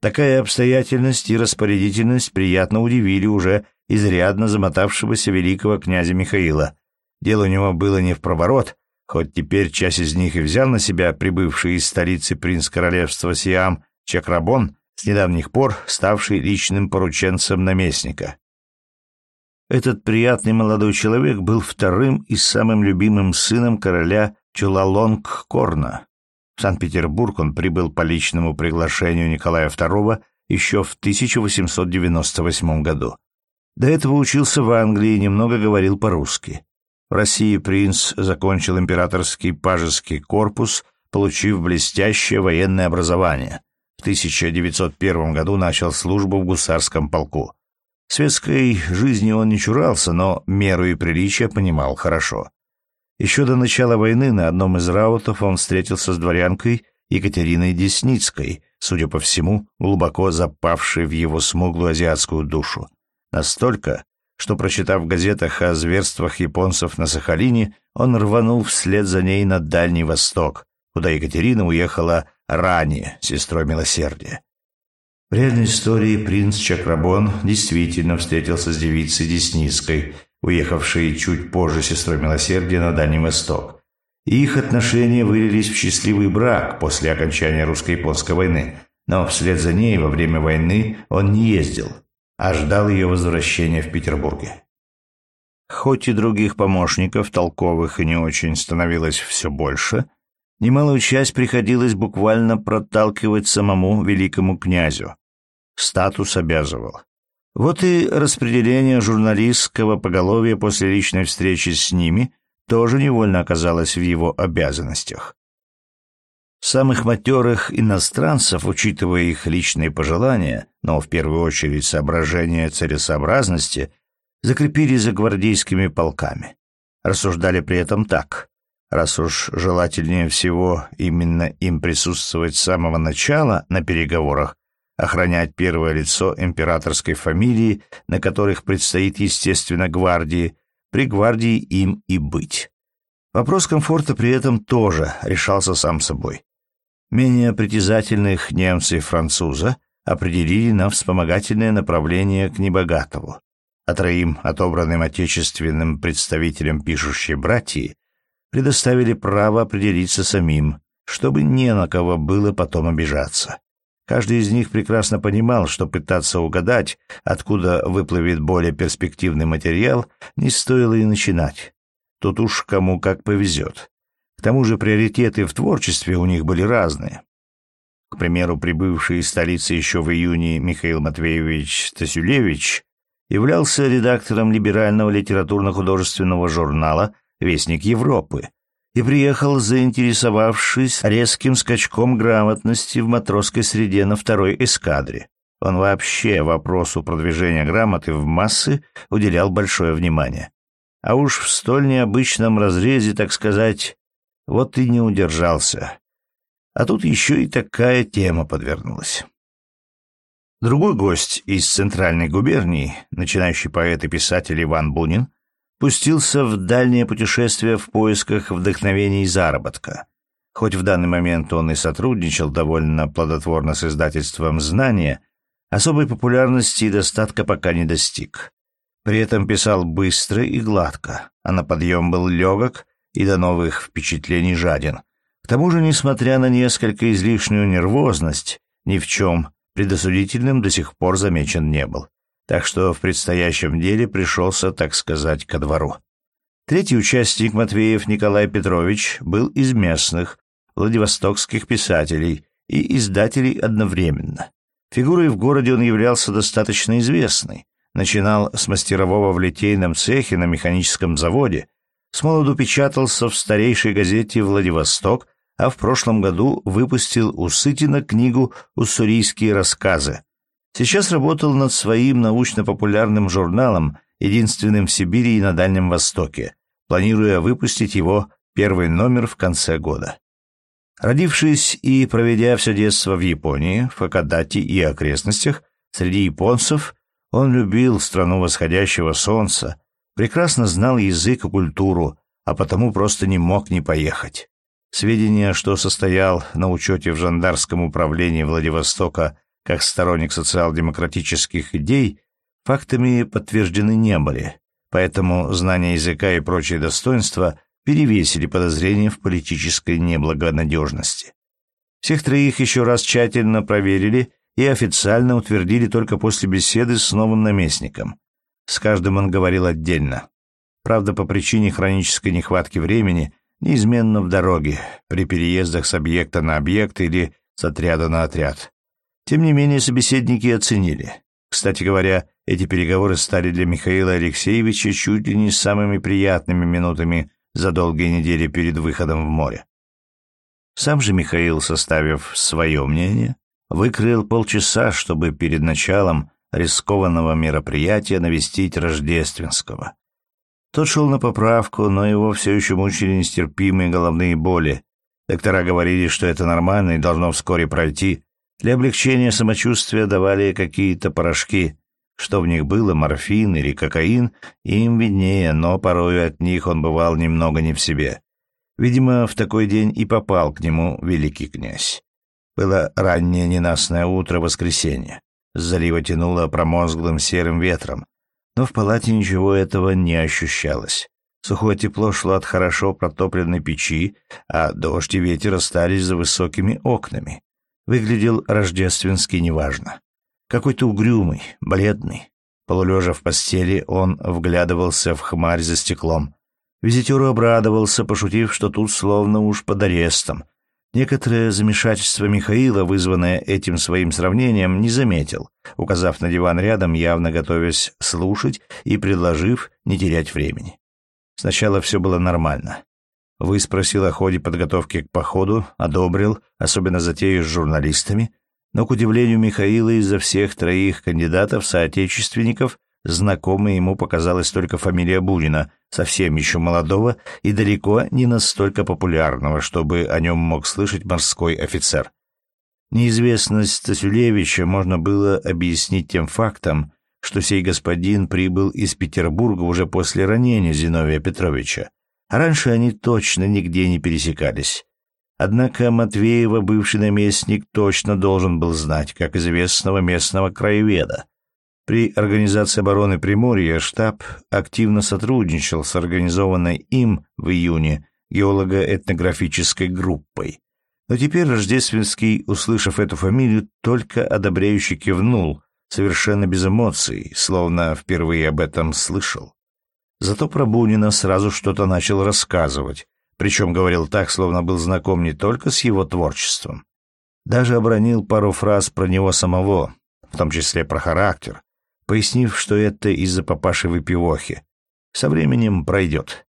Такая обстоятельность и распорядительность приятно удивили уже изрядно замотавшегося великого князя Михаила. Дело у него было не в проворот, хоть теперь часть из них и взял на себя прибывший из столицы принц королевства Сиам Чакрабон, с недавних пор ставший личным порученцем наместника. Этот приятный молодой человек был вторым и самым любимым сыном короля Чулалонг-Корна. В Санкт-Петербург он прибыл по личному приглашению Николая II еще в 1898 году. До этого учился в Англии и немного говорил по-русски. В России принц закончил императорский пажеский корпус, получив блестящее военное образование. В 1901 году начал службу в гусарском полку. Светской жизни он не чурался, но меру и приличия понимал хорошо. Еще до начала войны на одном из раутов он встретился с дворянкой Екатериной Десницкой, судя по всему, глубоко запавшей в его смуглую азиатскую душу. Настолько, что, прочитав в газетах о зверствах японцев на Сахалине, он рванул вслед за ней на Дальний Восток, куда Екатерина уехала ранее, сестрой милосердия. В реальной истории принц Чакрабон действительно встретился с девицей Десницкой, уехавшей чуть позже сестрой милосердия на Дальний Восток. Их отношения вылились в счастливый брак после окончания русско-японской войны, но вслед за ней во время войны он не ездил, а ждал ее возвращения в Петербурге. Хоть и других помощников, толковых и не очень, становилось все больше, немалую часть приходилось буквально проталкивать самому великому князю. Статус обязывал. Вот и распределение журналистского поголовья после личной встречи с ними тоже невольно оказалось в его обязанностях. Самых матерых иностранцев, учитывая их личные пожелания, но в первую очередь соображения целесообразности, закрепили за гвардейскими полками. Рассуждали при этом так. Раз уж желательнее всего именно им присутствовать с самого начала на переговорах, охранять первое лицо императорской фамилии, на которых предстоит, естественно, гвардии, при гвардии им и быть. Вопрос комфорта при этом тоже решался сам собой менее притязательных немца и француза определили на вспомогательное направление к Небогатову, а троим отобранным отечественным представителям пишущей братьи предоставили право определиться самим, чтобы не на кого было потом обижаться. Каждый из них прекрасно понимал, что пытаться угадать, откуда выплывет более перспективный материал, не стоило и начинать. Тут уж кому как повезет тому же приоритеты в творчестве у них были разные. К примеру, прибывший из столицы еще в июне Михаил Матвеевич Стасюлевич являлся редактором либерального литературно-художественного журнала «Вестник Европы» и приехал, заинтересовавшись резким скачком грамотности в матросской среде на второй эскадре. Он вообще вопросу продвижения грамоты в массы уделял большое внимание. А уж в столь необычном разрезе, так сказать, вот и не удержался. А тут еще и такая тема подвернулась. Другой гость из центральной губернии, начинающий поэт и писатель Иван Бунин, пустился в дальнее путешествие в поисках вдохновения и заработка. Хоть в данный момент он и сотрудничал довольно плодотворно с издательством «Знания», особой популярности и достатка пока не достиг. При этом писал быстро и гладко, а на подъем был легок и до новых впечатлений жаден. К тому же, несмотря на несколько излишнюю нервозность, ни в чем предосудительным до сих пор замечен не был. Так что в предстоящем деле пришелся, так сказать, ко двору. Третий участник Матвеев Николай Петрович был из местных, владивостокских писателей и издателей одновременно. Фигурой в городе он являлся достаточно известной. Начинал с мастерового в литейном цехе на механическом заводе, с молоду печатался в старейшей газете «Владивосток», а в прошлом году выпустил у Сытина книгу «Уссурийские рассказы». Сейчас работал над своим научно-популярным журналом, единственным в Сибири и на Дальнем Востоке, планируя выпустить его первый номер в конце года. Родившись и проведя все детство в Японии, в Хакодате и окрестностях, среди японцев, он любил страну восходящего солнца, прекрасно знал язык и культуру, а потому просто не мог не поехать. Сведения, что состоял на учете в жандарском управлении Владивостока как сторонник социал-демократических идей, фактами подтверждены не были, поэтому знания языка и прочие достоинства перевесили подозрения в политической неблагонадежности. Всех троих еще раз тщательно проверили и официально утвердили только после беседы с новым наместником. С каждым он говорил отдельно. Правда, по причине хронической нехватки времени, неизменно в дороге, при переездах с объекта на объект или с отряда на отряд. Тем не менее, собеседники оценили. Кстати говоря, эти переговоры стали для Михаила Алексеевича чуть ли не самыми приятными минутами за долгие недели перед выходом в море. Сам же Михаил, составив свое мнение, выкроил полчаса, чтобы перед началом рискованного мероприятия навестить Рождественского. Тот шел на поправку, но его все еще мучили нестерпимые головные боли. Доктора говорили, что это нормально и должно вскоре пройти. Для облегчения самочувствия давали какие-то порошки. Что в них было, морфин или кокаин, им виднее, но порою от них он бывал немного не в себе. Видимо, в такой день и попал к нему великий князь. Было раннее ненастное утро воскресенья. Залива тянуло промозглым серым ветром, но в палате ничего этого не ощущалось. Сухое тепло шло от хорошо протопленной печи, а дождь и ветер остались за высокими окнами. Выглядел рождественский неважно. Какой-то угрюмый, бледный. Полулежа в постели, он вглядывался в хмарь за стеклом. Визитеру обрадовался, пошутив, что тут словно уж под арестом. Некоторое замешательство Михаила, вызванное этим своим сравнением, не заметил, указав на диван рядом, явно готовясь слушать и предложив не терять времени. Сначала все было нормально. Вы спросил о ходе подготовки к походу, одобрил, особенно затею с журналистами, но, к удивлению Михаила, из-за всех троих кандидатов-соотечественников знакомой ему показалась только фамилия Бунина, совсем еще молодого и далеко не настолько популярного, чтобы о нем мог слышать морской офицер. Неизвестность Стасюлевича можно было объяснить тем фактом, что сей господин прибыл из Петербурга уже после ранения Зиновия Петровича. Раньше они точно нигде не пересекались. Однако Матвеева бывший наместник точно должен был знать, как известного местного краеведа. При организации обороны Приморья штаб активно сотрудничал с организованной им в июне геолого-этнографической группой. Но теперь Рождественский, услышав эту фамилию, только одобряюще кивнул, совершенно без эмоций, словно впервые об этом слышал. Зато про Бунина сразу что-то начал рассказывать, причем говорил так, словно был знаком не только с его творчеством. Даже обронил пару фраз про него самого, в том числе про характер, пояснив, что это из-за папаши выпивохи. Со временем пройдет.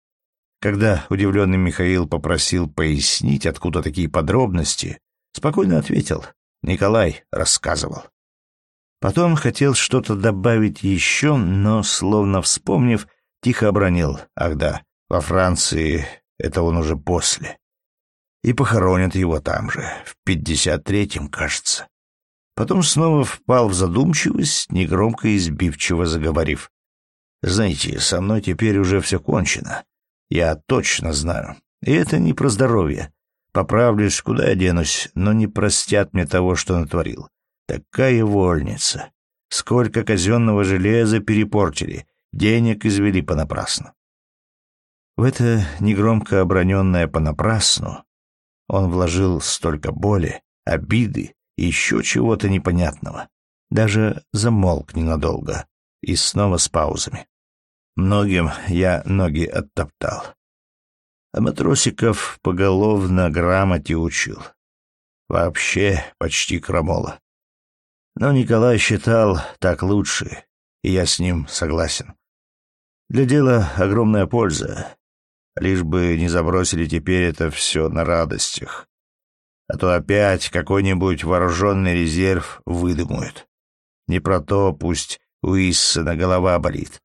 Когда удивленный Михаил попросил пояснить, откуда такие подробности, спокойно ответил. Николай рассказывал. Потом хотел что-то добавить еще, но, словно вспомнив, тихо обронил. Ах да, во Франции это он уже после. И похоронят его там же, в пятьдесят третьем, кажется. Потом снова впал в задумчивость, негромко и избивчиво заговорив. «Знаете, со мной теперь уже все кончено. Я точно знаю. И это не про здоровье. Поправлюсь, куда я денусь, но не простят мне того, что натворил. Такая вольница. Сколько казенного железа перепортили, денег извели понапрасну. В это негромко оброненное понапрасну он вложил столько боли, обиды и еще чего-то непонятного. Даже замолк ненадолго и снова с паузами. Многим я ноги оттоптал. А матросиков поголовно грамоте учил. Вообще почти крамола. Но Николай считал так лучше, и я с ним согласен. Для дела огромная польза, лишь бы не забросили теперь это все на радостях. А то опять какой-нибудь вооруженный резерв выдумают. Не про то пусть у Иссена голова болит.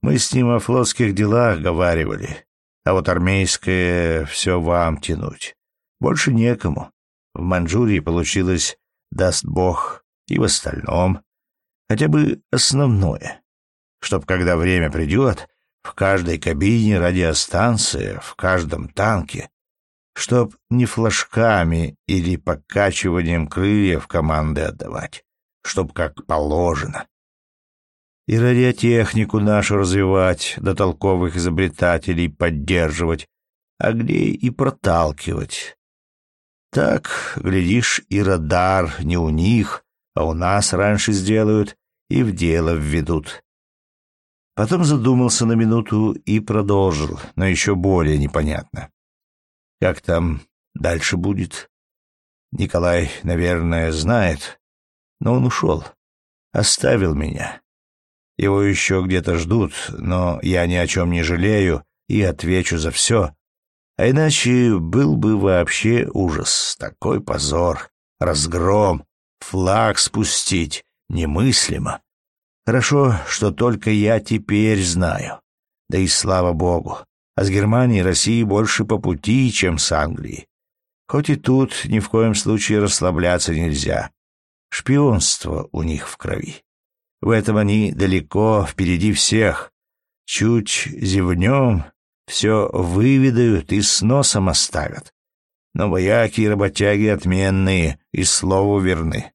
Мы с ним о флотских делах говаривали, а вот армейское все вам тянуть. Больше некому. В Манчжурии получилось, даст бог, и в остальном хотя бы основное, чтоб когда время придет, в каждой кабине радиостанция, в каждом танке, чтоб не флажками или покачиванием крыльев команды отдавать, чтоб как положено. И радиотехнику нашу развивать, до толковых изобретателей поддерживать, а где и проталкивать. Так, глядишь, и радар не у них, а у нас раньше сделают и в дело введут. Потом задумался на минуту и продолжил, но еще более непонятно. Как там дальше будет? Николай, наверное, знает, но он ушел. Оставил меня. Его еще где-то ждут, но я ни о чем не жалею и отвечу за все. А иначе был бы вообще ужас, такой позор, разгром, Флаг спустить немыслимо. Хорошо, что только я теперь знаю. Да и слава богу. А с Германией России больше по пути, чем с Англией. Хоть и тут ни в коем случае расслабляться нельзя. Шпионство у них в крови. В этом они далеко впереди всех. Чуть зевнем, все выведают и с носом оставят. Но вояки и работяги отменные и слову верны.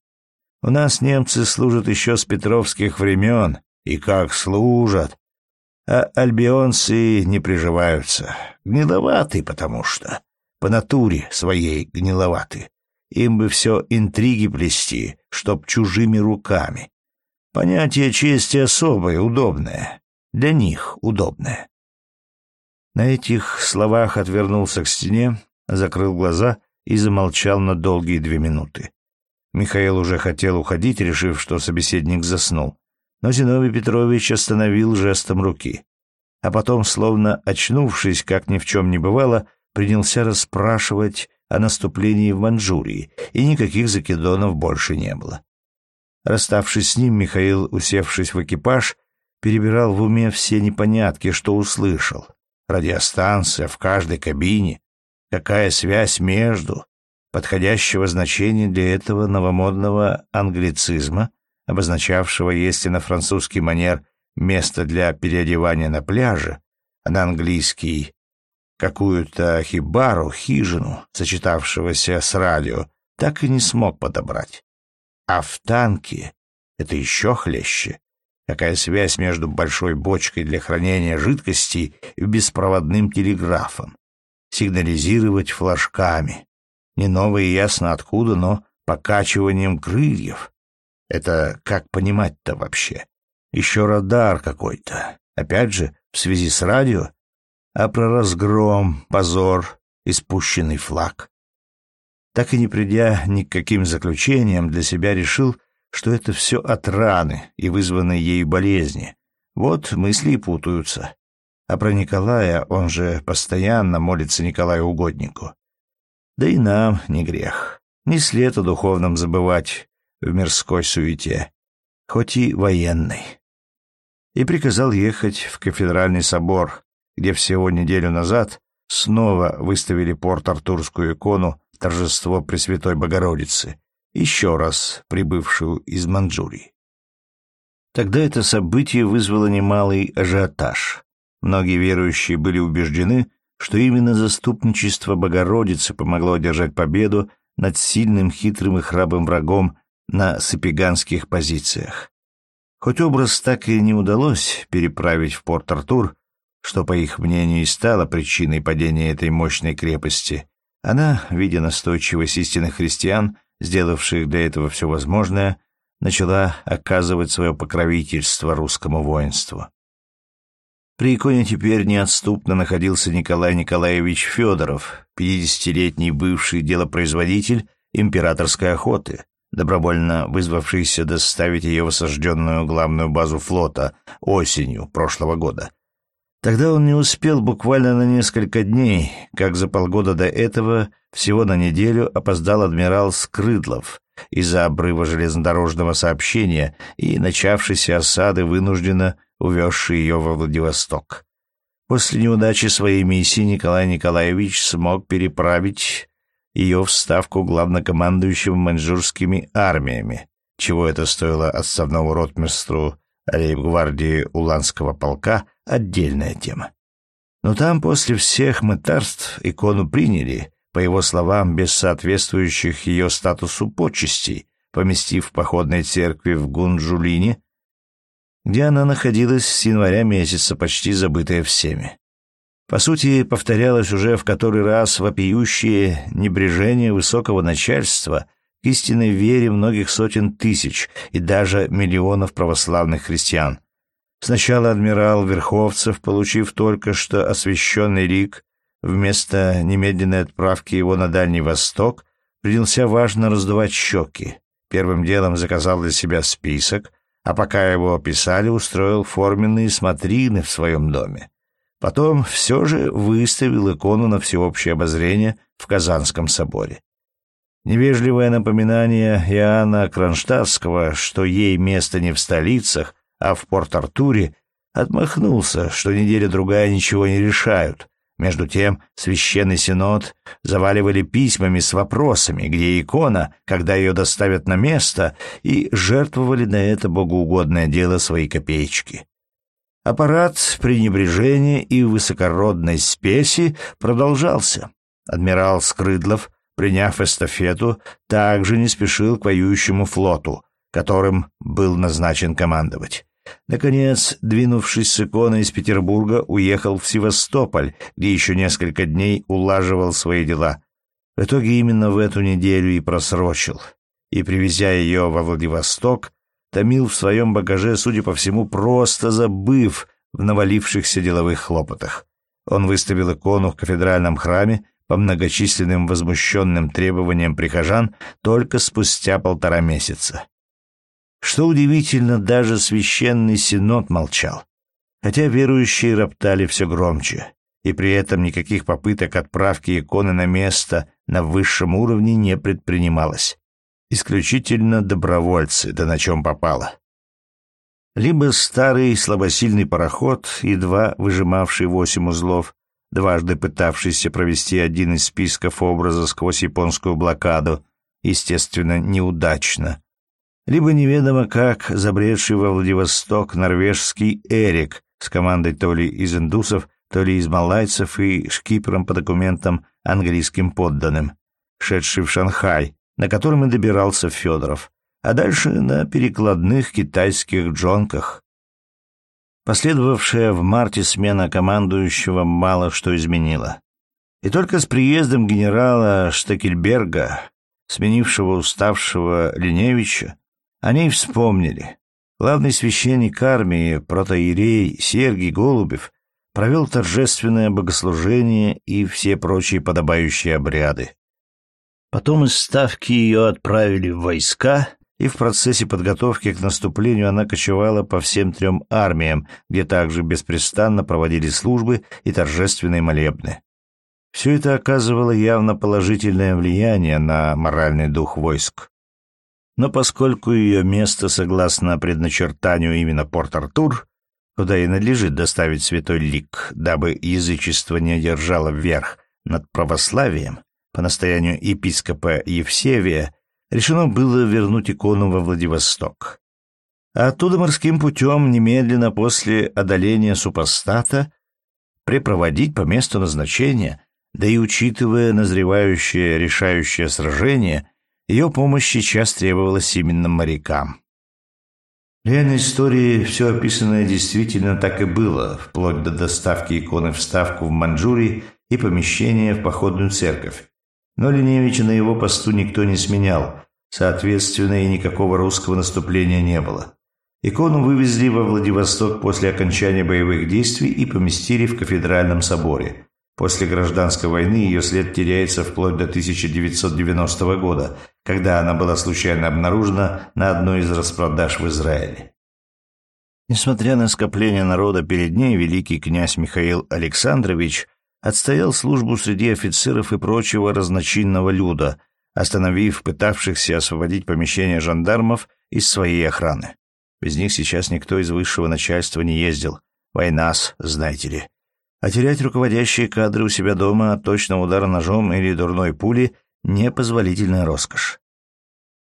У нас немцы служат еще с петровских времен, и как служат. А альбионцы не приживаются. Гниловаты, потому что. По натуре своей гниловаты. Им бы все интриги плести, чтоб чужими руками. Понятие чести особое, удобное. Для них удобное. На этих словах отвернулся к стене, закрыл глаза и замолчал на долгие две минуты. Михаил уже хотел уходить, решив, что собеседник заснул, но Зиновий Петрович остановил жестом руки. А потом, словно очнувшись, как ни в чем не бывало, принялся расспрашивать о наступлении в Манчжурии, и никаких закидонов больше не было. Расставшись с ним, Михаил, усевшись в экипаж, перебирал в уме все непонятки, что услышал. Радиостанция в каждой кабине. Какая связь между? Подходящего значения для этого новомодного англицизма, обозначавшего, если на французский манер, место для переодевания на пляже, а на английский какую-то хибару, хижину, сочетавшегося с радио, так и не смог подобрать. А в танке это еще хлеще. Какая связь между большой бочкой для хранения жидкостей и беспроводным телеграфом? Сигнализировать флажками. Не новое и ясно откуда, но покачиванием крыльев. Это как понимать-то вообще? Еще радар какой-то. Опять же, в связи с радио? А про разгром, позор и спущенный флаг. Так и не придя ни к каким заключениям, для себя решил, что это все от раны и вызванной ею болезни. Вот мысли путаются. А про Николая он же постоянно молится Николаю Угоднику. Да и нам не грех. Не след о духовном забывать в мирской суете, хоть и военной. И приказал ехать в кафедральный собор, где всего неделю назад снова выставили порт-артурскую икону торжество Пресвятой Богородицы, еще раз прибывшую из Манчжурии. Тогда это событие вызвало немалый ажиотаж. Многие верующие были убеждены, что именно заступничество Богородицы помогло одержать победу над сильным, хитрым и храбрым врагом на сапиганских позициях. Хоть образ так и не удалось переправить в Порт-Артур, что, по их мнению, и стало причиной падения этой мощной крепости, она, видя настойчивость истинных христиан, сделавших для этого все возможное, начала оказывать свое покровительство русскому воинству. При иконе теперь неотступно находился Николай Николаевич Федоров, 50-летний бывший делопроизводитель императорской охоты, добровольно вызвавшийся доставить ее в осажденную главную базу флота осенью прошлого года — Тогда он не успел буквально на несколько дней, как за полгода до этого всего на неделю опоздал адмирал Скрыдлов из-за обрыва железнодорожного сообщения и начавшейся осады вынужденно увезший ее во Владивосток. После неудачи своей миссии Николай Николаевич смог переправить ее в ставку главнокомандующим маньчжурскими армиями, чего это стоило отставному ротмистру рейб-гвардии Уланского полка отдельная тема. Но там после всех мытарств икону приняли, по его словам, без соответствующих ее статусу почестей, поместив в походной церкви в Гунджулине, где она находилась с января месяца, почти забытая всеми. По сути, повторялось уже в который раз вопиющее небрежение высокого начальства к истинной вере многих сотен тысяч и даже миллионов православных христиан, Сначала адмирал Верховцев, получив только что освященный рик, вместо немедленной отправки его на Дальний Восток, принялся важно раздувать щеки. Первым делом заказал для себя список, а пока его описали, устроил форменные смотрины в своем доме. Потом все же выставил икону на всеобщее обозрение в Казанском соборе. Невежливое напоминание Иоанна Кронштадтского, что ей место не в столицах, а в Порт-Артуре отмахнулся, что неделя-другая ничего не решают. Между тем священный синод заваливали письмами с вопросами, где икона, когда ее доставят на место, и жертвовали на это богоугодное дело свои копеечки. Аппарат пренебрежения и высокородной спеси продолжался. Адмирал Скрыдлов, приняв эстафету, также не спешил к воюющему флоту, которым был назначен командовать. Наконец, двинувшись с иконой из Петербурга, уехал в Севастополь, где еще несколько дней улаживал свои дела. В итоге именно в эту неделю и просрочил. И, привезя ее во Владивосток, томил в своем багаже, судя по всему, просто забыв в навалившихся деловых хлопотах. Он выставил икону в кафедральном храме по многочисленным возмущенным требованиям прихожан только спустя полтора месяца. Что удивительно, даже священный синод молчал, хотя верующие роптали все громче, и при этом никаких попыток отправки иконы на место на высшем уровне не предпринималось. Исключительно добровольцы, да на чем попало. Либо старый слабосильный пароход, едва выжимавший восемь узлов, дважды пытавшийся провести один из списков образа сквозь японскую блокаду, естественно, неудачно, либо неведомо как забредший во Владивосток норвежский Эрик с командой то ли из индусов, то ли из малайцев и шкипером по документам английским подданным, шедший в Шанхай, на котором и добирался Федоров, а дальше на перекладных китайских джонках. Последовавшая в марте смена командующего мало что изменила. И только с приездом генерала Штекельберга, сменившего уставшего Линевича, они вспомнили. Главный священник армии, протоиерей Сергий Голубев, провел торжественное богослужение и все прочие подобающие обряды. Потом из ставки ее отправили в войска, и в процессе подготовки к наступлению она кочевала по всем трем армиям, где также беспрестанно проводили службы и торжественные молебны. Все это оказывало явно положительное влияние на моральный дух войск. Но поскольку ее место, согласно предначертанию, именно Порт-Артур, куда и надлежит доставить святой лик, дабы язычество не одержало вверх над православием, по настоянию епископа Евсевия, решено было вернуть икону во Владивосток. А оттуда морским путем немедленно после одоления супостата припроводить по месту назначения, да и учитывая назревающее решающее сражение – ее помощь сейчас требовалась именно морякам. Реальной истории все описанное действительно так и было, вплоть до доставки иконы в Ставку в Манчжурии и помещения в походную церковь. Но Линевича на его посту никто не сменял, соответственно, и никакого русского наступления не было. Икону вывезли во Владивосток после окончания боевых действий и поместили в кафедральном соборе. После гражданской войны ее след теряется вплоть до 1990 года, когда она была случайно обнаружена на одной из распродаж в Израиле. Несмотря на скопление народа перед ней, великий князь Михаил Александрович отстоял службу среди офицеров и прочего разночинного люда, остановив пытавшихся освободить помещение жандармов из своей охраны. Без них сейчас никто из высшего начальства не ездил. Война-с, знаете ли. А терять руководящие кадры у себя дома от точного удара ножом или дурной пули — непозволительная роскошь.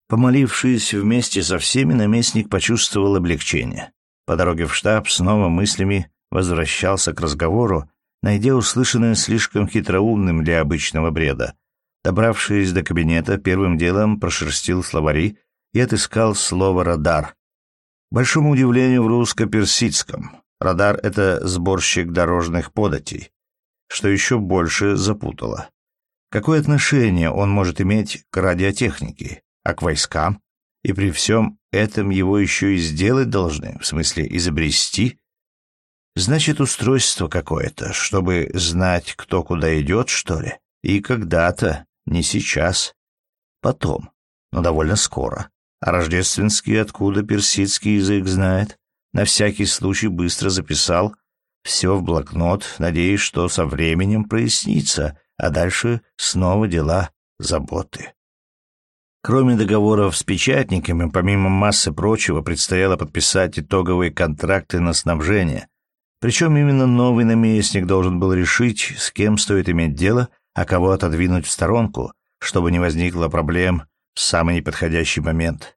Помолившись вместе со всеми, наместник почувствовал облегчение. По дороге в штаб снова мыслями возвращался к разговору, найдя услышанное слишком хитроумным для обычного бреда. Добравшись до кабинета, первым делом прошерстил словари и отыскал слово «радар». большому удивлению в русско-персидском. Радар — это сборщик дорожных податей, что еще больше запутало. Какое отношение он может иметь к радиотехнике, а к войскам? И при всем этом его еще и сделать должны, в смысле изобрести? Значит, устройство какое-то, чтобы знать, кто куда идет, что ли? И когда-то, не сейчас. Потом, но довольно скоро. А рождественский откуда персидский язык знает? На всякий случай быстро записал все в блокнот, надеясь, что со временем прояснится, а дальше снова дела, заботы. Кроме договоров с печатниками, помимо массы прочего, предстояло подписать итоговые контракты на снабжение. Причем именно новый наместник должен был решить, с кем стоит иметь дело, а кого отодвинуть в сторонку, чтобы не возникло проблем в самый неподходящий момент.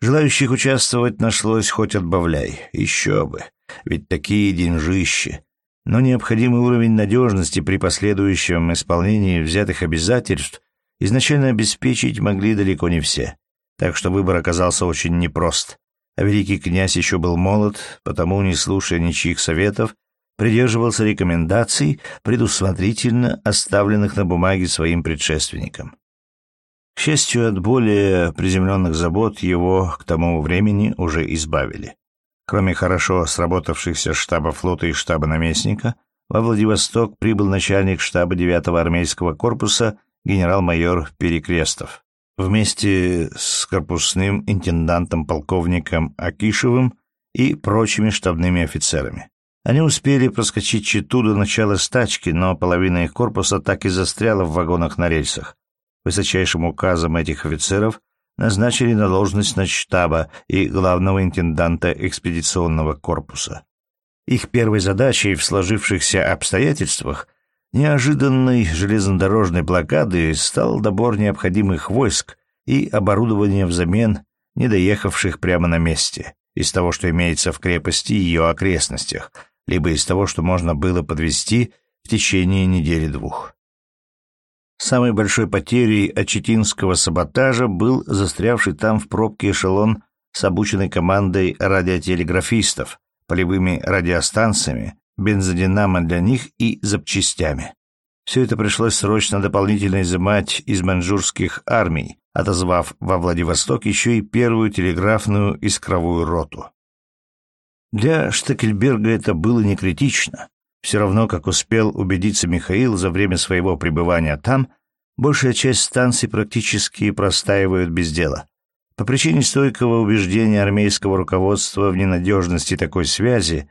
Желающих участвовать нашлось хоть отбавляй, еще бы, ведь такие деньжищи. Но необходимый уровень надежности при последующем исполнении взятых обязательств изначально обеспечить могли далеко не все, так что выбор оказался очень непрост. А великий князь еще был молод, потому, не слушая ничьих советов, придерживался рекомендаций, предусмотрительно оставленных на бумаге своим предшественникам. К счастью, от более приземленных забот его к тому времени уже избавили. Кроме хорошо сработавшихся штаба флота и штаба наместника, во Владивосток прибыл начальник штаба 9-го армейского корпуса генерал-майор Перекрестов. Вместе с корпусным интендантом полковником Акишевым и прочими штабными офицерами. Они успели проскочить Читу до начала стачки, но половина их корпуса так и застряла в вагонах на рельсах. Высочайшим указом этих офицеров назначили на должность начштаба и главного интенданта экспедиционного корпуса. Их первой задачей в сложившихся обстоятельствах – неожиданной железнодорожной блокады стал добор необходимых войск и оборудование взамен не доехавших прямо на месте, из того, что имеется в крепости и ее окрестностях, либо из того, что можно было подвести в течение недели-двух. Самой большой потерей очетинского саботажа был застрявший там в пробке эшелон с обученной командой радиотелеграфистов, полевыми радиостанциями, бензодинамо для них и запчастями. Все это пришлось срочно дополнительно изымать из маньчжурских армий, отозвав во Владивосток еще и первую телеграфную искровую роту. Для Штекельберга это было не критично. Все равно, как успел убедиться Михаил за время своего пребывания там, большая часть станций практически простаивают без дела. По причине стойкого убеждения армейского руководства в ненадежности такой связи,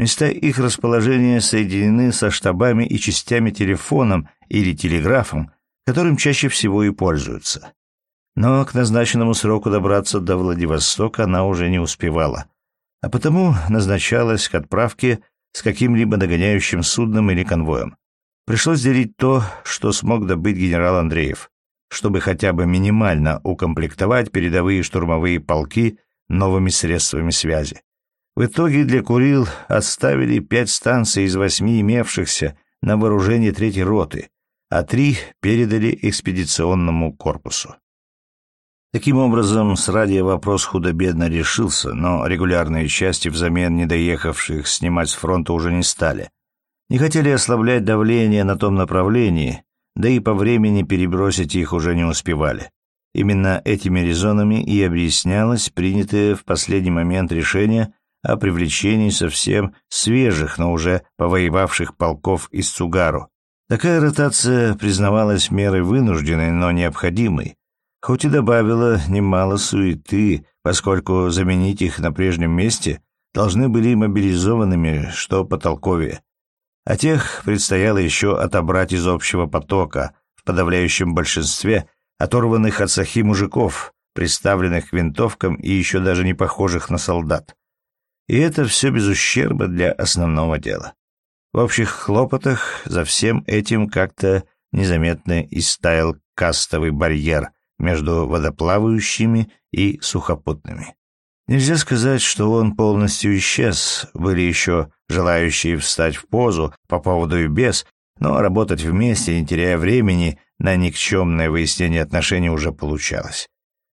Места их расположения соединены со штабами и частями телефоном или телеграфом, которым чаще всего и пользуются. Но к назначенному сроку добраться до Владивостока она уже не успевала, а потому назначалась к отправке с каким-либо догоняющим судном или конвоем. Пришлось делить то, что смог добыть генерал Андреев, чтобы хотя бы минимально укомплектовать передовые штурмовые полки новыми средствами связи. В итоге для Курил оставили пять станций из восьми имевшихся на вооружении третьей роты, а три передали экспедиционному корпусу. Таким образом, с радио вопрос худо-бедно решился, но регулярные части взамен недоехавших снимать с фронта уже не стали. Не хотели ослаблять давление на том направлении, да и по времени перебросить их уже не успевали. Именно этими резонами и объяснялось принятое в последний момент решение о привлечении совсем свежих, но уже повоевавших полков из Цугару. Такая ротация признавалась мерой вынужденной, но необходимой, хоть и добавила немало суеты, поскольку заменить их на прежнем месте должны были мобилизованными, что потолковее. А тех предстояло еще отобрать из общего потока, в подавляющем большинстве оторванных от сахи мужиков, приставленных к винтовкам и еще даже не похожих на солдат. И это все без ущерба для основного дела. В общих хлопотах за всем этим как-то незаметно истаял кастовый барьер между водоплавающими и сухопутными. Нельзя сказать, что он полностью исчез, были еще желающие встать в позу по поводу и без, но работать вместе, не теряя времени, на никчемное выяснение отношений уже получалось.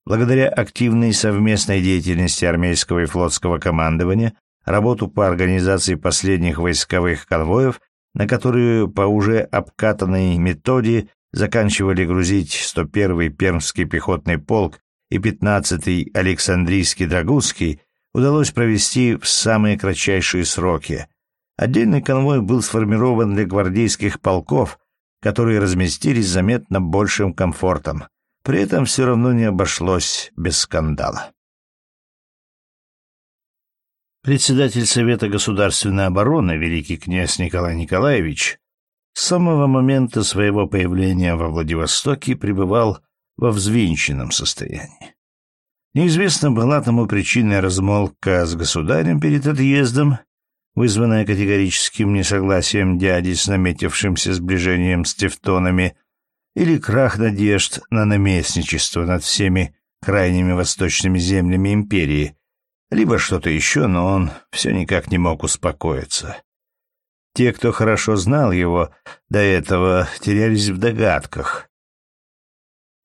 Благодаря активной совместной деятельности армейского и флотского командования, работу по организации последних войсковых конвоев, на которую по уже обкатанной методе заканчивали грузить 101-й Пермский пехотный полк и 15-й Александрийский Драгунский, удалось провести в самые кратчайшие сроки. Отдельный конвой был сформирован для гвардейских полков, которые разместились заметно большим комфортом. При этом все равно не обошлось без скандала. Председатель Совета государственной обороны, великий князь Николай Николаевич, с самого момента своего появления во Владивостоке пребывал во взвинченном состоянии. Неизвестно, была тому причиной размолвка с государем перед отъездом, вызванная категорическим несогласием дяди с наметившимся сближением с тевтонами, или крах надежд на наместничество над всеми крайними восточными землями империи, либо что-то еще, но он все никак не мог успокоиться. Те, кто хорошо знал его до этого, терялись в догадках.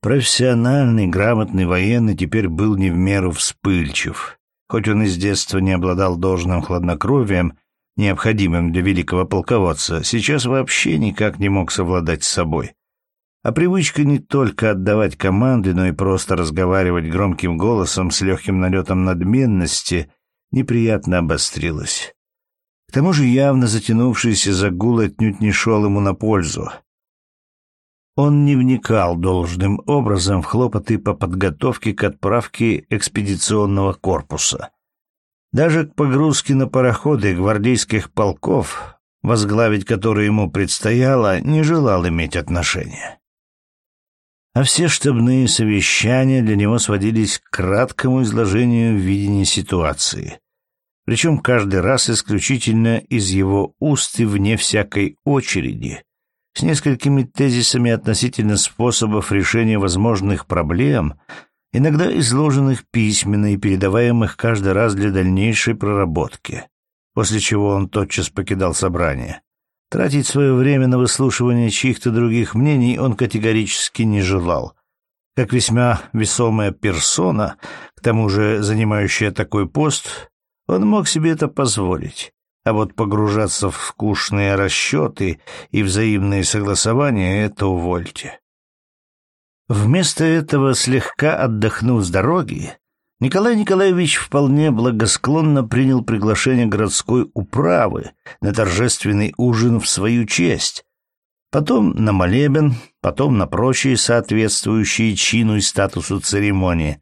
Профессиональный, грамотный военный теперь был не в меру вспыльчив. Хоть он из детства не обладал должным хладнокровием, необходимым для великого полководца, сейчас вообще никак не мог совладать с собой. А привычка не только отдавать команды, но и просто разговаривать громким голосом с легким налетом надменности неприятно обострилась. К тому же явно затянувшийся загул отнюдь не шел ему на пользу. Он не вникал должным образом в хлопоты по подготовке к отправке экспедиционного корпуса. Даже к погрузке на пароходы гвардейских полков, возглавить которые ему предстояло, не желал иметь отношения а все штабные совещания для него сводились к краткому изложению видения ситуации. Причем каждый раз исключительно из его уст и вне всякой очереди, с несколькими тезисами относительно способов решения возможных проблем, иногда изложенных письменно и передаваемых каждый раз для дальнейшей проработки, после чего он тотчас покидал собрание. Тратить свое время на выслушивание чьих-то других мнений он категорически не желал. Как весьма весомая персона, к тому же занимающая такой пост, он мог себе это позволить. А вот погружаться в скучные расчеты и взаимные согласования — это увольте. Вместо этого, слегка отдохнув с дороги, Николай Николаевич вполне благосклонно принял приглашение городской управы на торжественный ужин в свою честь, потом на молебен, потом на прочие соответствующие чину и статусу церемонии.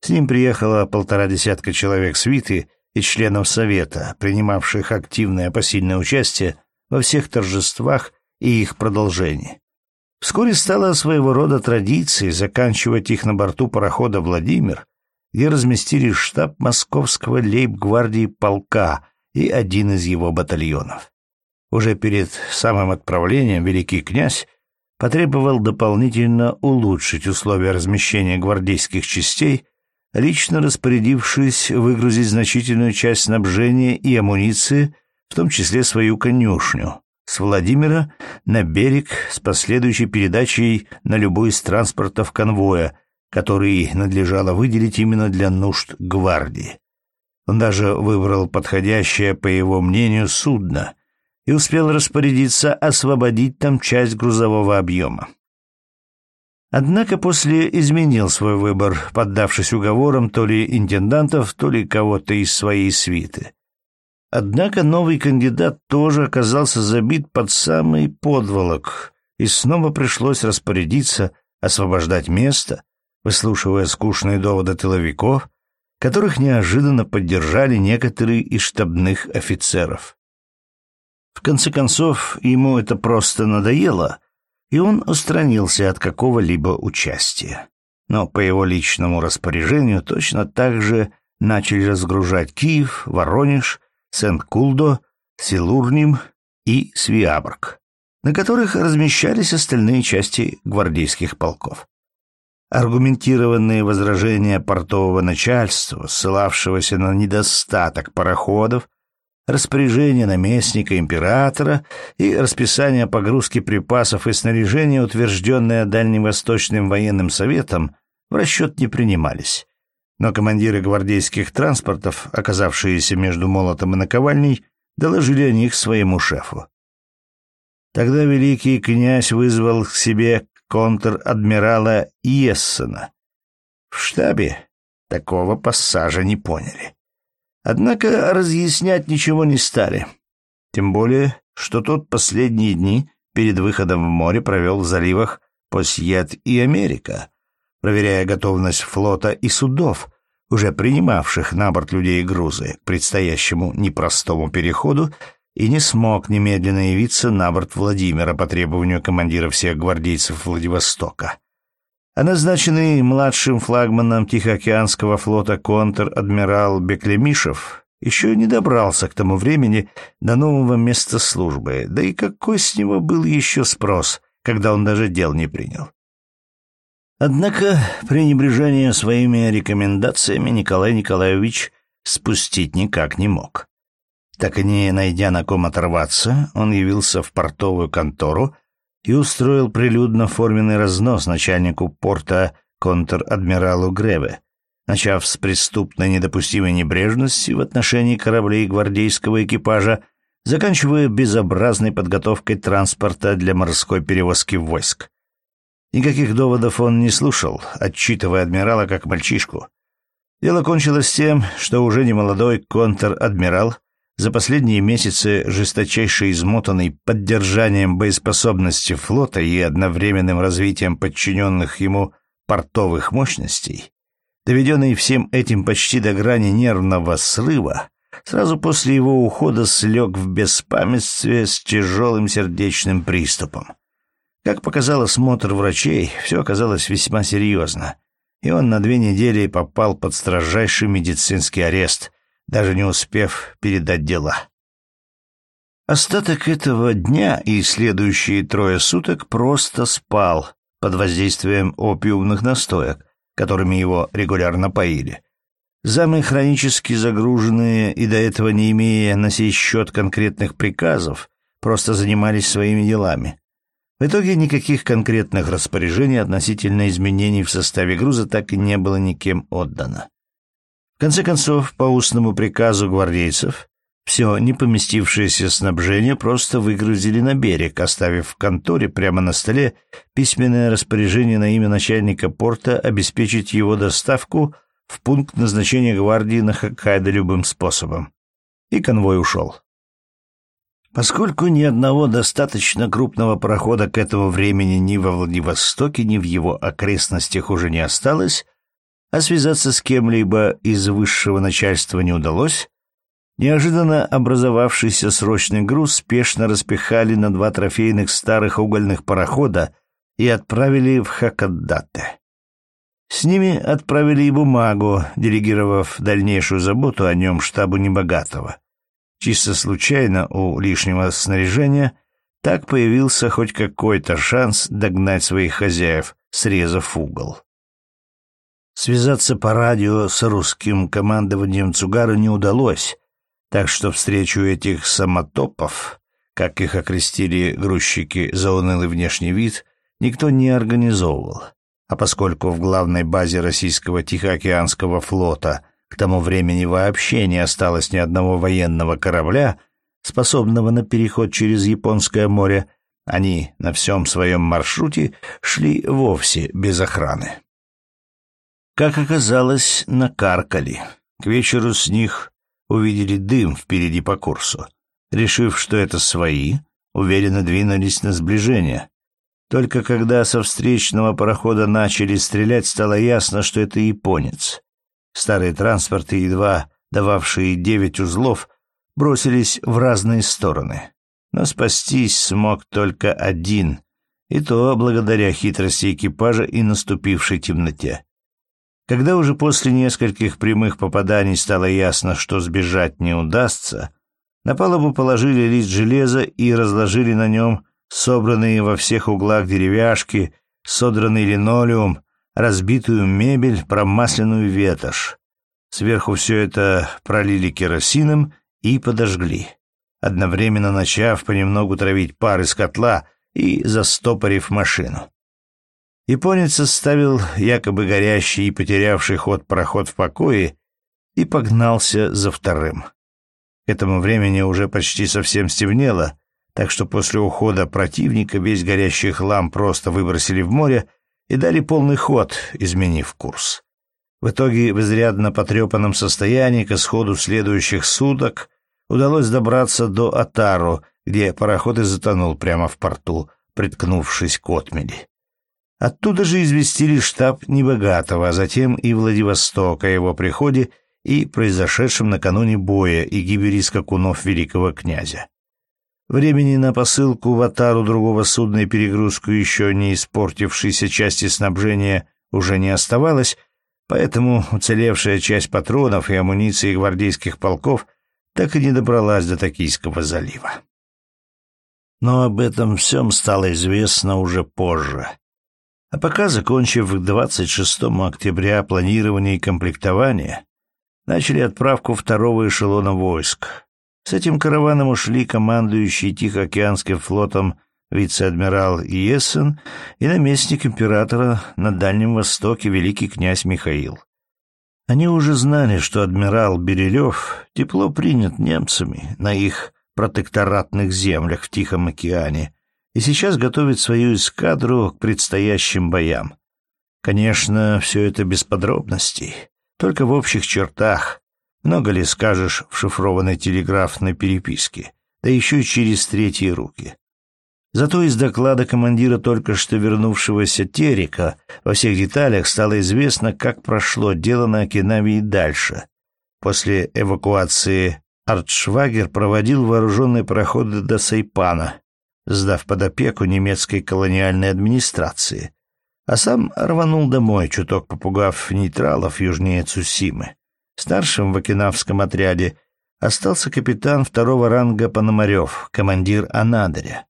С ним приехало полтора десятка человек свиты и членов совета, принимавших активное посильное участие во всех торжествах и их продолжении. Вскоре стало своего рода традицией заканчивать их на борту парохода «Владимир», где разместили штаб московского лейб-гвардии полка и один из его батальонов. Уже перед самым отправлением великий князь потребовал дополнительно улучшить условия размещения гвардейских частей, лично распорядившись выгрузить значительную часть снабжения и амуниции, в том числе свою конюшню, с Владимира на берег с последующей передачей на любой из транспортов конвоя, который надлежало выделить именно для нужд гвардии. Он даже выбрал подходящее, по его мнению, судно и успел распорядиться освободить там часть грузового объема. Однако после изменил свой выбор, поддавшись уговорам то ли интендантов, то ли кого-то из своей свиты. Однако новый кандидат тоже оказался забит под самый подволок, и снова пришлось распорядиться освобождать место, выслушивая скучные доводы тыловиков, которых неожиданно поддержали некоторые из штабных офицеров. В конце концов, ему это просто надоело, и он устранился от какого-либо участия. Но по его личному распоряжению точно так же начали разгружать Киев, Воронеж, Сент-Кулдо, Силурним и Свиабрг, на которых размещались остальные части гвардейских полков. Аргументированные возражения портового начальства, ссылавшегося на недостаток пароходов, распоряжение наместника императора и расписание погрузки припасов и снаряжения, утвержденное Дальневосточным военным советом, в расчет не принимались. Но командиры гвардейских транспортов, оказавшиеся между молотом и наковальней, доложили о них своему шефу. Тогда великий князь вызвал к себе контр-адмирала Иессена. В штабе такого пассажа не поняли. Однако разъяснять ничего не стали. Тем более, что тот последние дни перед выходом в море провел в заливах Посьет и Америка, проверяя готовность флота и судов, уже принимавших на борт людей и грузы к предстоящему непростому переходу и не смог немедленно явиться на борт Владимира по требованию командира всех гвардейцев Владивостока. А назначенный младшим флагманом Тихоокеанского флота контр-адмирал Беклемишев еще не добрался к тому времени до нового места службы, да и какой с него был еще спрос, когда он даже дел не принял. Однако пренебрежение своими рекомендациями Николай Николаевич спустить никак не мог. Так и не найдя на ком оторваться, он явился в портовую контору и устроил прилюдно форменный разнос начальнику порта контр-адмиралу Греве, начав с преступной недопустимой небрежности в отношении кораблей гвардейского экипажа, заканчивая безобразной подготовкой транспорта для морской перевозки войск. Никаких доводов он не слушал, отчитывая адмирала как мальчишку. Дело кончилось тем, что уже немолодой контр-адмирал, за последние месяцы жесточайше измотанный поддержанием боеспособности флота и одновременным развитием подчиненных ему портовых мощностей, доведенный всем этим почти до грани нервного срыва, сразу после его ухода слег в беспамятстве с тяжелым сердечным приступом. Как показал осмотр врачей, все оказалось весьма серьезно, и он на две недели попал под строжайший медицинский арест, даже не успев передать дела. Остаток этого дня и следующие трое суток просто спал под воздействием опиумных настоек, которыми его регулярно поили. Замы хронически загруженные и до этого не имея на сей счет конкретных приказов, просто занимались своими делами. В итоге никаких конкретных распоряжений относительно изменений в составе груза так и не было никем отдано. В конце концов, по устному приказу гвардейцев, все не поместившееся снабжение просто выгрузили на берег, оставив в конторе прямо на столе письменное распоряжение на имя начальника порта обеспечить его доставку в пункт назначения гвардии на Хоккайдо любым способом. И конвой ушел. Поскольку ни одного достаточно крупного парохода к этому времени ни во Владивостоке, ни в его окрестностях уже не осталось, а связаться с кем-либо из высшего начальства не удалось, неожиданно образовавшийся срочный груз спешно распихали на два трофейных старых угольных парохода и отправили в Хакаддате. С ними отправили и бумагу, делегировав дальнейшую заботу о нем штабу Небогатого. Чисто случайно у лишнего снаряжения так появился хоть какой-то шанс догнать своих хозяев, срезав угол. Связаться по радио с русским командованием Цугара не удалось, так что встречу этих самотопов, как их окрестили грузчики за унылый внешний вид, никто не организовывал. А поскольку в главной базе российского Тихоокеанского флота к тому времени вообще не осталось ни одного военного корабля, способного на переход через Японское море. Они на всем своем маршруте шли вовсе без охраны. Как оказалось, накаркали. К вечеру с них увидели дым впереди по курсу. Решив, что это свои, уверенно двинулись на сближение. Только когда со встречного парохода начали стрелять, стало ясно, что это японец. Старые транспорты, едва дававшие девять узлов, бросились в разные стороны. Но спастись смог только один, и то благодаря хитрости экипажа и наступившей темноте. Когда уже после нескольких прямых попаданий стало ясно, что сбежать не удастся, на палубу положили лист железа и разложили на нем собранные во всех углах деревяшки, содранный линолеум, разбитую мебель, промасленную ветошь. Сверху все это пролили керосином и подожгли, одновременно начав понемногу травить пар из котла и застопорив машину. Японец оставил якобы горящий и потерявший ход проход в покое и погнался за вторым. К этому времени уже почти совсем стемнело, так что после ухода противника весь горящий хлам просто выбросили в море и дали полный ход, изменив курс. В итоге в изрядно потрепанном состоянии к исходу следующих суток удалось добраться до Атару, где пароход и затонул прямо в порту, приткнувшись к отмели. Оттуда же известили штаб Небогатого, а затем и Владивосток о его приходе и произошедшем накануне боя и гибели скакунов великого князя. Времени на посылку в Атару другого судна и перегрузку еще не испортившейся части снабжения уже не оставалось, поэтому уцелевшая часть патронов и амуниции гвардейских полков так и не добралась до Токийского залива. Но об этом всем стало известно уже позже. А пока, закончив к 26 октября планирование и комплектование, начали отправку второго эшелона войск, с этим караваном ушли командующий Тихоокеанским флотом вице-адмирал Иессен и наместник императора на Дальнем Востоке великий князь Михаил. Они уже знали, что адмирал Берилев тепло принят немцами на их протекторатных землях в Тихом океане и сейчас готовит свою эскадру к предстоящим боям. Конечно, все это без подробностей, только в общих чертах, много ли скажешь в шифрованной телеграфной переписке, да еще и через третьи руки. Зато из доклада командира только что вернувшегося Терека во всех деталях стало известно, как прошло дело на Окинаве дальше. После эвакуации Артшвагер проводил вооруженные проходы до Сайпана, сдав под опеку немецкой колониальной администрации, а сам рванул домой, чуток попугав нейтралов южнее Цусимы. Старшим в окинавском отряде остался капитан второго ранга Пономарев, командир Анадыря.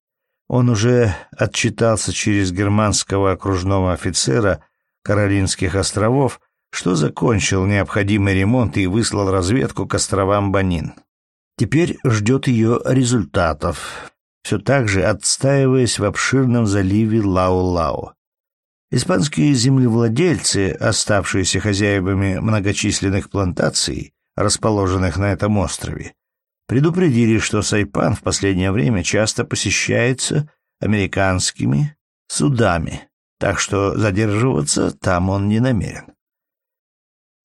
Он уже отчитался через германского окружного офицера Каролинских островов, что закончил необходимый ремонт и выслал разведку к островам Банин. Теперь ждет ее результатов, все так же отстаиваясь в обширном заливе Лау-Лау. Испанские землевладельцы, оставшиеся хозяевами многочисленных плантаций, расположенных на этом острове, предупредили, что Сайпан в последнее время часто посещается американскими судами, так что задерживаться там он не намерен.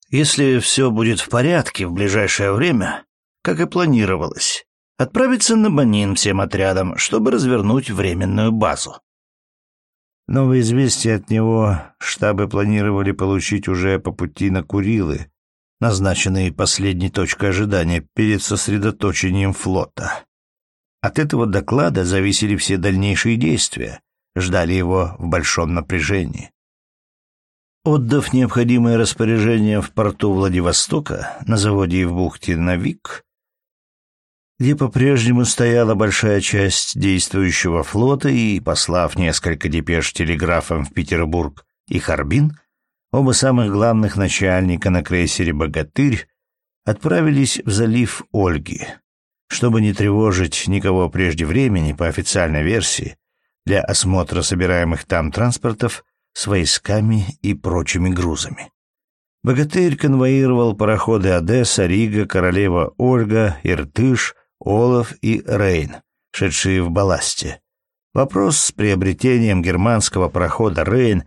Если все будет в порядке в ближайшее время, как и планировалось, отправиться на Банин всем отрядом, чтобы развернуть временную базу. Новые известия от него штабы планировали получить уже по пути на Курилы, назначенные последней точкой ожидания перед сосредоточением флота. От этого доклада зависели все дальнейшие действия, ждали его в большом напряжении. Отдав необходимое распоряжение в порту Владивостока, на заводе и в бухте Навик, где по-прежнему стояла большая часть действующего флота, и, послав несколько депеш телеграфом в Петербург и Харбин, оба самых главных начальника на крейсере «Богатырь» отправились в залив Ольги, чтобы не тревожить никого прежде времени, по официальной версии, для осмотра собираемых там транспортов с войсками и прочими грузами. Богатырь конвоировал пароходы Одесса, Рига, Королева Ольга, Иртыш, Олаф и Рейн, шедшие в балласте. Вопрос с приобретением германского прохода Рейн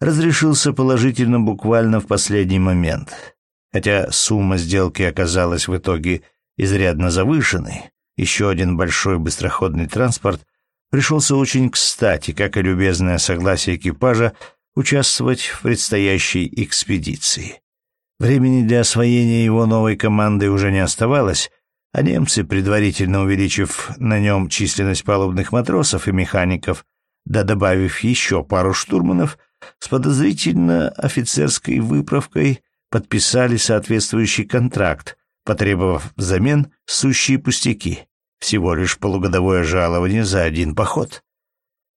разрешился положительно буквально в последний момент. Хотя сумма сделки оказалась в итоге изрядно завышенной, еще один большой быстроходный транспорт пришелся очень кстати, как и любезное согласие экипажа участвовать в предстоящей экспедиции. Времени для освоения его новой командой уже не оставалось, а немцы, предварительно увеличив на нем численность палубных матросов и механиков, да добавив еще пару штурманов, с подозрительно офицерской выправкой подписали соответствующий контракт, потребовав взамен сущие пустяки, всего лишь полугодовое жалование за один поход.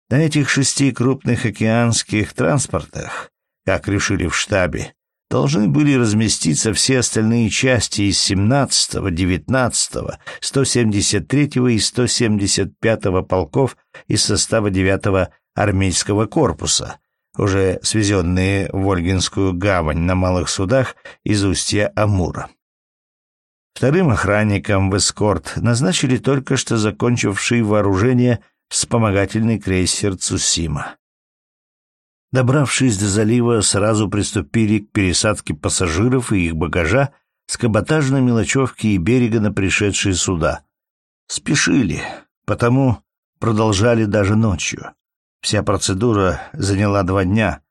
На этих шести крупных океанских транспортах, как решили в штабе, должны были разместиться все остальные части из 17-го, 19-го, 173-го и 175-го полков из состава 9-го армейского корпуса, уже свезенные в Ольгинскую гавань на малых судах из устья Амура. Вторым охранником в эскорт назначили только что закончивший вооружение вспомогательный крейсер «Цусима». Добравшись до залива, сразу приступили к пересадке пассажиров и их багажа с каботажной мелочевки и берега на пришедшие суда. Спешили, потому продолжали даже ночью. Вся процедура заняла два дня,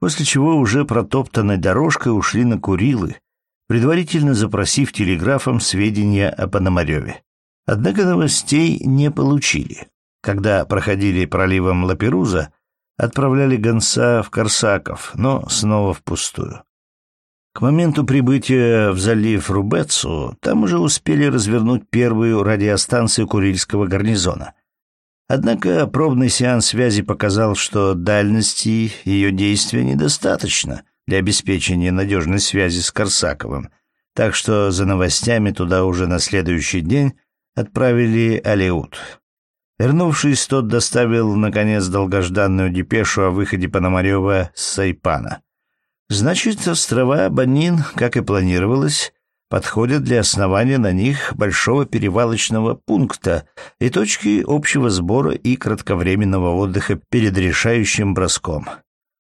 после чего уже протоптанной дорожкой ушли на Курилы, предварительно запросив телеграфом сведения о Пономареве. Однако новостей не получили. Когда проходили проливом Лаперуза, отправляли гонца в Корсаков, но снова впустую. К моменту прибытия в залив Рубецу там уже успели развернуть первую радиостанцию Курильского гарнизона. Однако пробный сеанс связи показал, что дальности ее действия недостаточно для обеспечения надежной связи с Корсаковым, так что за новостями туда уже на следующий день отправили Алеут. Вернувшись, тот доставил, наконец, долгожданную депешу о выходе Пономарева с Сайпана. Значит, острова Банин, как и планировалось, подходят для основания на них большого перевалочного пункта и точки общего сбора и кратковременного отдыха перед решающим броском.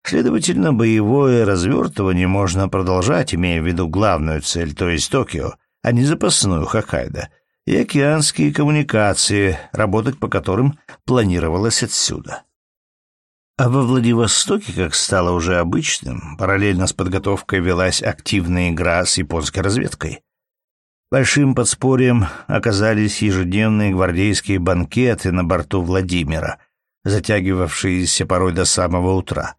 Следовательно, боевое развертывание можно продолжать, имея в виду главную цель, то есть Токио, а не запасную Хоккайдо — и океанские коммуникации, работать по которым планировалось отсюда. А во Владивостоке, как стало уже обычным, параллельно с подготовкой велась активная игра с японской разведкой. Большим подспорьем оказались ежедневные гвардейские банкеты на борту Владимира, затягивавшиеся порой до самого утра.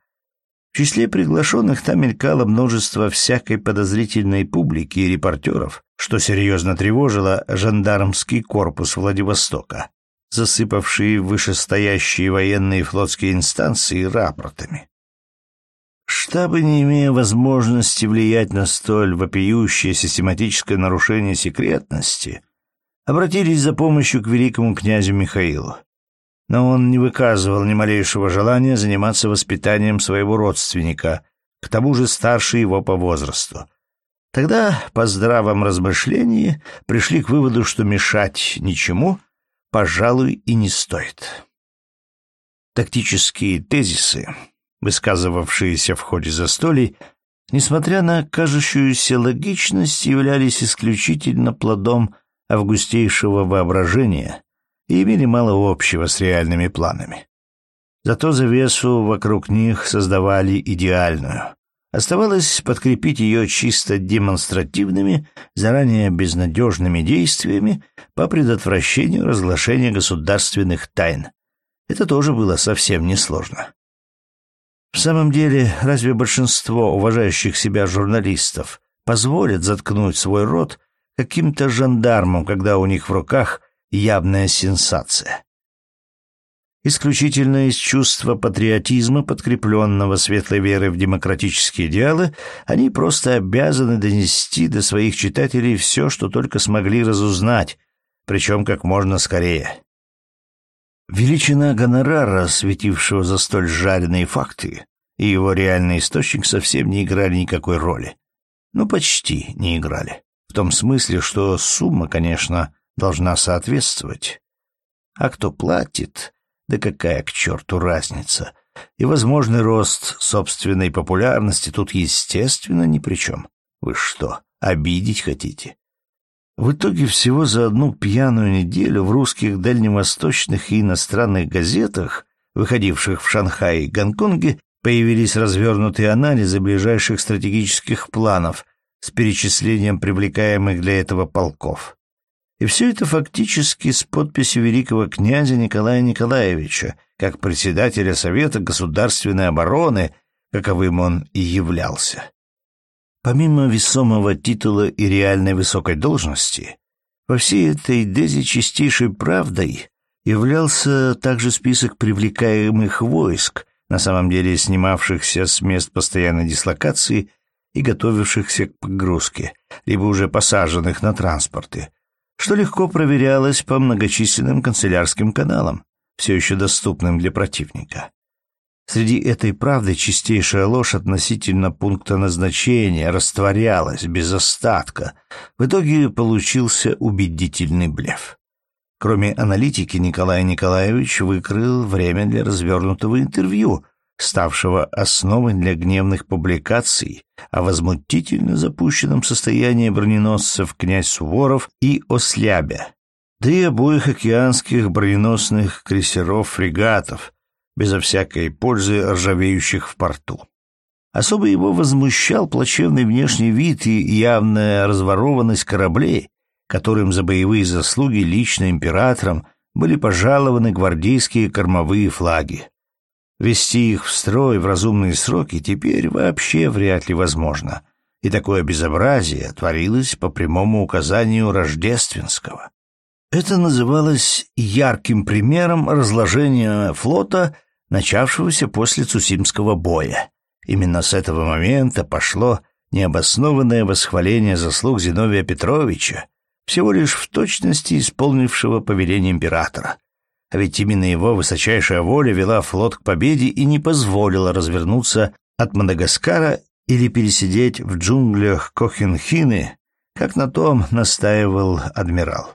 В числе приглашенных там мелькало множество всякой подозрительной публики и репортеров, что серьезно тревожило жандармский корпус Владивостока, засыпавший вышестоящие военные флотские инстанции рапортами. Штабы, не имея возможности влиять на столь вопиющее систематическое нарушение секретности, обратились за помощью к великому князю Михаилу но он не выказывал ни малейшего желания заниматься воспитанием своего родственника, к тому же старше его по возрасту. Тогда, по здравом размышлении, пришли к выводу, что мешать ничему, пожалуй, и не стоит. Тактические тезисы, высказывавшиеся в ходе застолий, несмотря на кажущуюся логичность, являлись исключительно плодом августейшего воображения и имели мало общего с реальными планами. Зато завесу вокруг них создавали идеальную. Оставалось подкрепить ее чисто демонстративными, заранее безнадежными действиями по предотвращению разглашения государственных тайн. Это тоже было совсем несложно. В самом деле, разве большинство уважающих себя журналистов позволят заткнуть свой рот каким-то жандармам, когда у них в руках явная сенсация. Исключительно из чувства патриотизма, подкрепленного светлой верой в демократические идеалы, они просто обязаны донести до своих читателей все, что только смогли разузнать, причем как можно скорее. Величина гонорара, светившего за столь жареные факты, и его реальный источник совсем не играли никакой роли. Ну, почти не играли. В том смысле, что сумма, конечно, должна соответствовать. А кто платит, да какая к черту разница? И возможный рост собственной популярности тут, естественно, ни при чем. Вы что, обидеть хотите? В итоге всего за одну пьяную неделю в русских дальневосточных и иностранных газетах, выходивших в Шанхае и Гонконге, появились развернутые анализы ближайших стратегических планов с перечислением привлекаемых для этого полков. И все это фактически с подписью великого князя Николая Николаевича, как председателя Совета государственной обороны, каковым он и являлся. Помимо весомого титула и реальной высокой должности, во всей этой дезе чистейшей правдой являлся также список привлекаемых войск, на самом деле снимавшихся с мест постоянной дислокации и готовившихся к погрузке, либо уже посаженных на транспорты, что легко проверялось по многочисленным канцелярским каналам, все еще доступным для противника. Среди этой правды чистейшая ложь относительно пункта назначения растворялась без остатка. В итоге получился убедительный блеф. Кроме аналитики, Николай Николаевич выкрыл время для развернутого интервью — ставшего основой для гневных публикаций о возмутительно запущенном состоянии броненосцев князь Суворов и Ослябя, да и обоих океанских броненосных крейсеров-фрегатов, безо всякой пользы ржавеющих в порту. Особо его возмущал плачевный внешний вид и явная разворованность кораблей, которым за боевые заслуги лично императором были пожалованы гвардейские кормовые флаги. Вести их в строй в разумные сроки теперь вообще вряд ли возможно, и такое безобразие творилось по прямому указанию Рождественского. Это называлось ярким примером разложения флота, начавшегося после Цусимского боя. Именно с этого момента пошло необоснованное восхваление заслуг Зиновия Петровича, всего лишь в точности исполнившего повеление императора. А ведь именно его высочайшая воля вела флот к победе и не позволила развернуться от Мадагаскара или пересидеть в джунглях Кохенхины, как на том настаивал адмирал.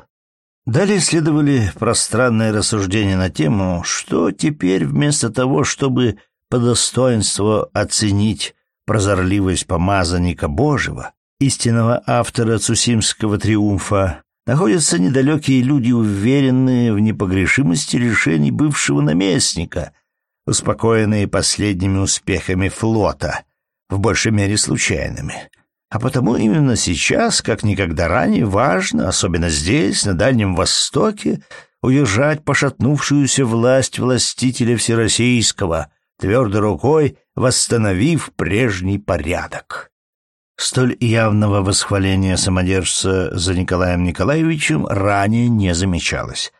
Далее следовали пространные рассуждения на тему, что теперь вместо того, чтобы по достоинству оценить прозорливость помазанника Божьего, истинного автора Цусимского триумфа, находятся недалекие люди, уверенные в непогрешимости решений бывшего наместника, успокоенные последними успехами флота, в большей мере случайными. А потому именно сейчас, как никогда ранее, важно, особенно здесь, на Дальнем Востоке, удержать пошатнувшуюся власть властителя Всероссийского, твердой рукой восстановив прежний порядок. Столь явного восхваления самодержца за Николаем Николаевичем ранее не замечалось.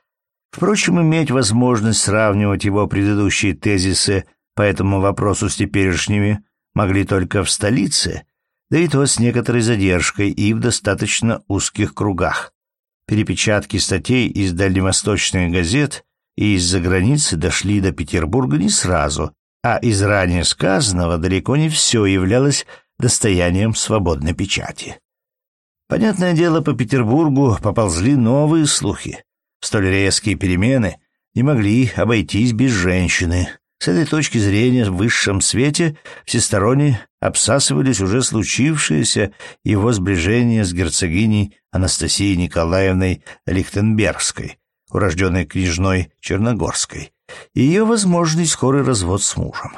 Впрочем, иметь возможность сравнивать его предыдущие тезисы по этому вопросу с теперешними могли только в столице, да и то с некоторой задержкой и в достаточно узких кругах. Перепечатки статей из дальневосточных газет и из-за границы дошли до Петербурга не сразу, а из ранее сказанного далеко не все являлось достоянием свободной печати. Понятное дело, по Петербургу поползли новые слухи. Столь резкие перемены не могли обойтись без женщины, с этой точки зрения в высшем свете всесторонне обсасывались уже случившиеся его сближения с герцогиней Анастасией Николаевной Лихтенбергской, урожденной княжной Черногорской, и ее возможный скорый развод с мужем.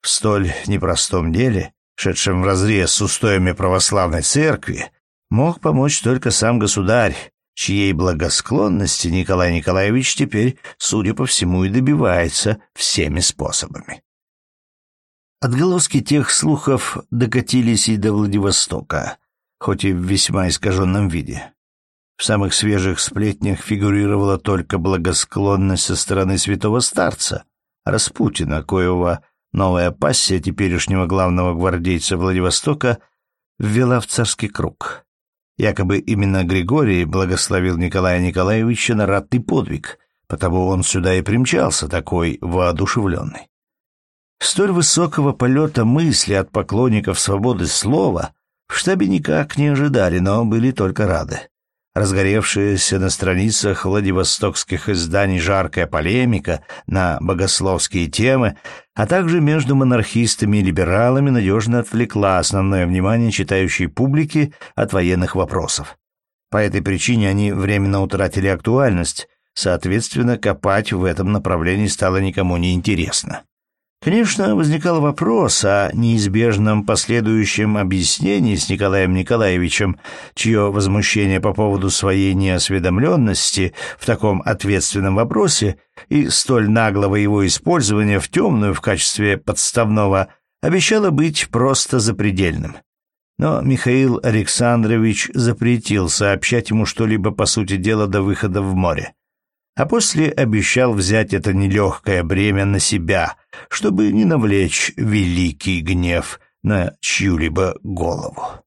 В столь непростом деле, шедшем вразрез с устоями православной церкви, мог помочь только сам государь, чьей благосклонности Николай Николаевич теперь, судя по всему, и добивается всеми способами. Отголоски тех слухов докатились и до Владивостока, хоть и в весьма искаженном виде. В самых свежих сплетнях фигурировала только благосклонность со стороны святого старца, Распутина, коего новая пассия теперешнего главного гвардейца Владивостока ввела в царский круг. Якобы именно Григорий благословил Николая Николаевича на ратный подвиг, потому он сюда и примчался, такой воодушевленный. Столь высокого полета мысли от поклонников свободы слова в штабе никак не ожидали, но были только рады. Разгоревшаяся на страницах владивостокских изданий жаркая полемика на богословские темы, а также между монархистами и либералами надежно отвлекла основное внимание читающей публики от военных вопросов. По этой причине они временно утратили актуальность, соответственно, копать в этом направлении стало никому не интересно. Конечно, возникал вопрос о неизбежном последующем объяснении с Николаем Николаевичем, чье возмущение по поводу своей неосведомленности в таком ответственном вопросе и столь наглого его использования в темную в качестве подставного обещало быть просто запредельным. Но Михаил Александрович запретил сообщать ему что-либо по сути дела до выхода в море а после обещал взять это нелегкое бремя на себя, чтобы не навлечь великий гнев на чью-либо голову.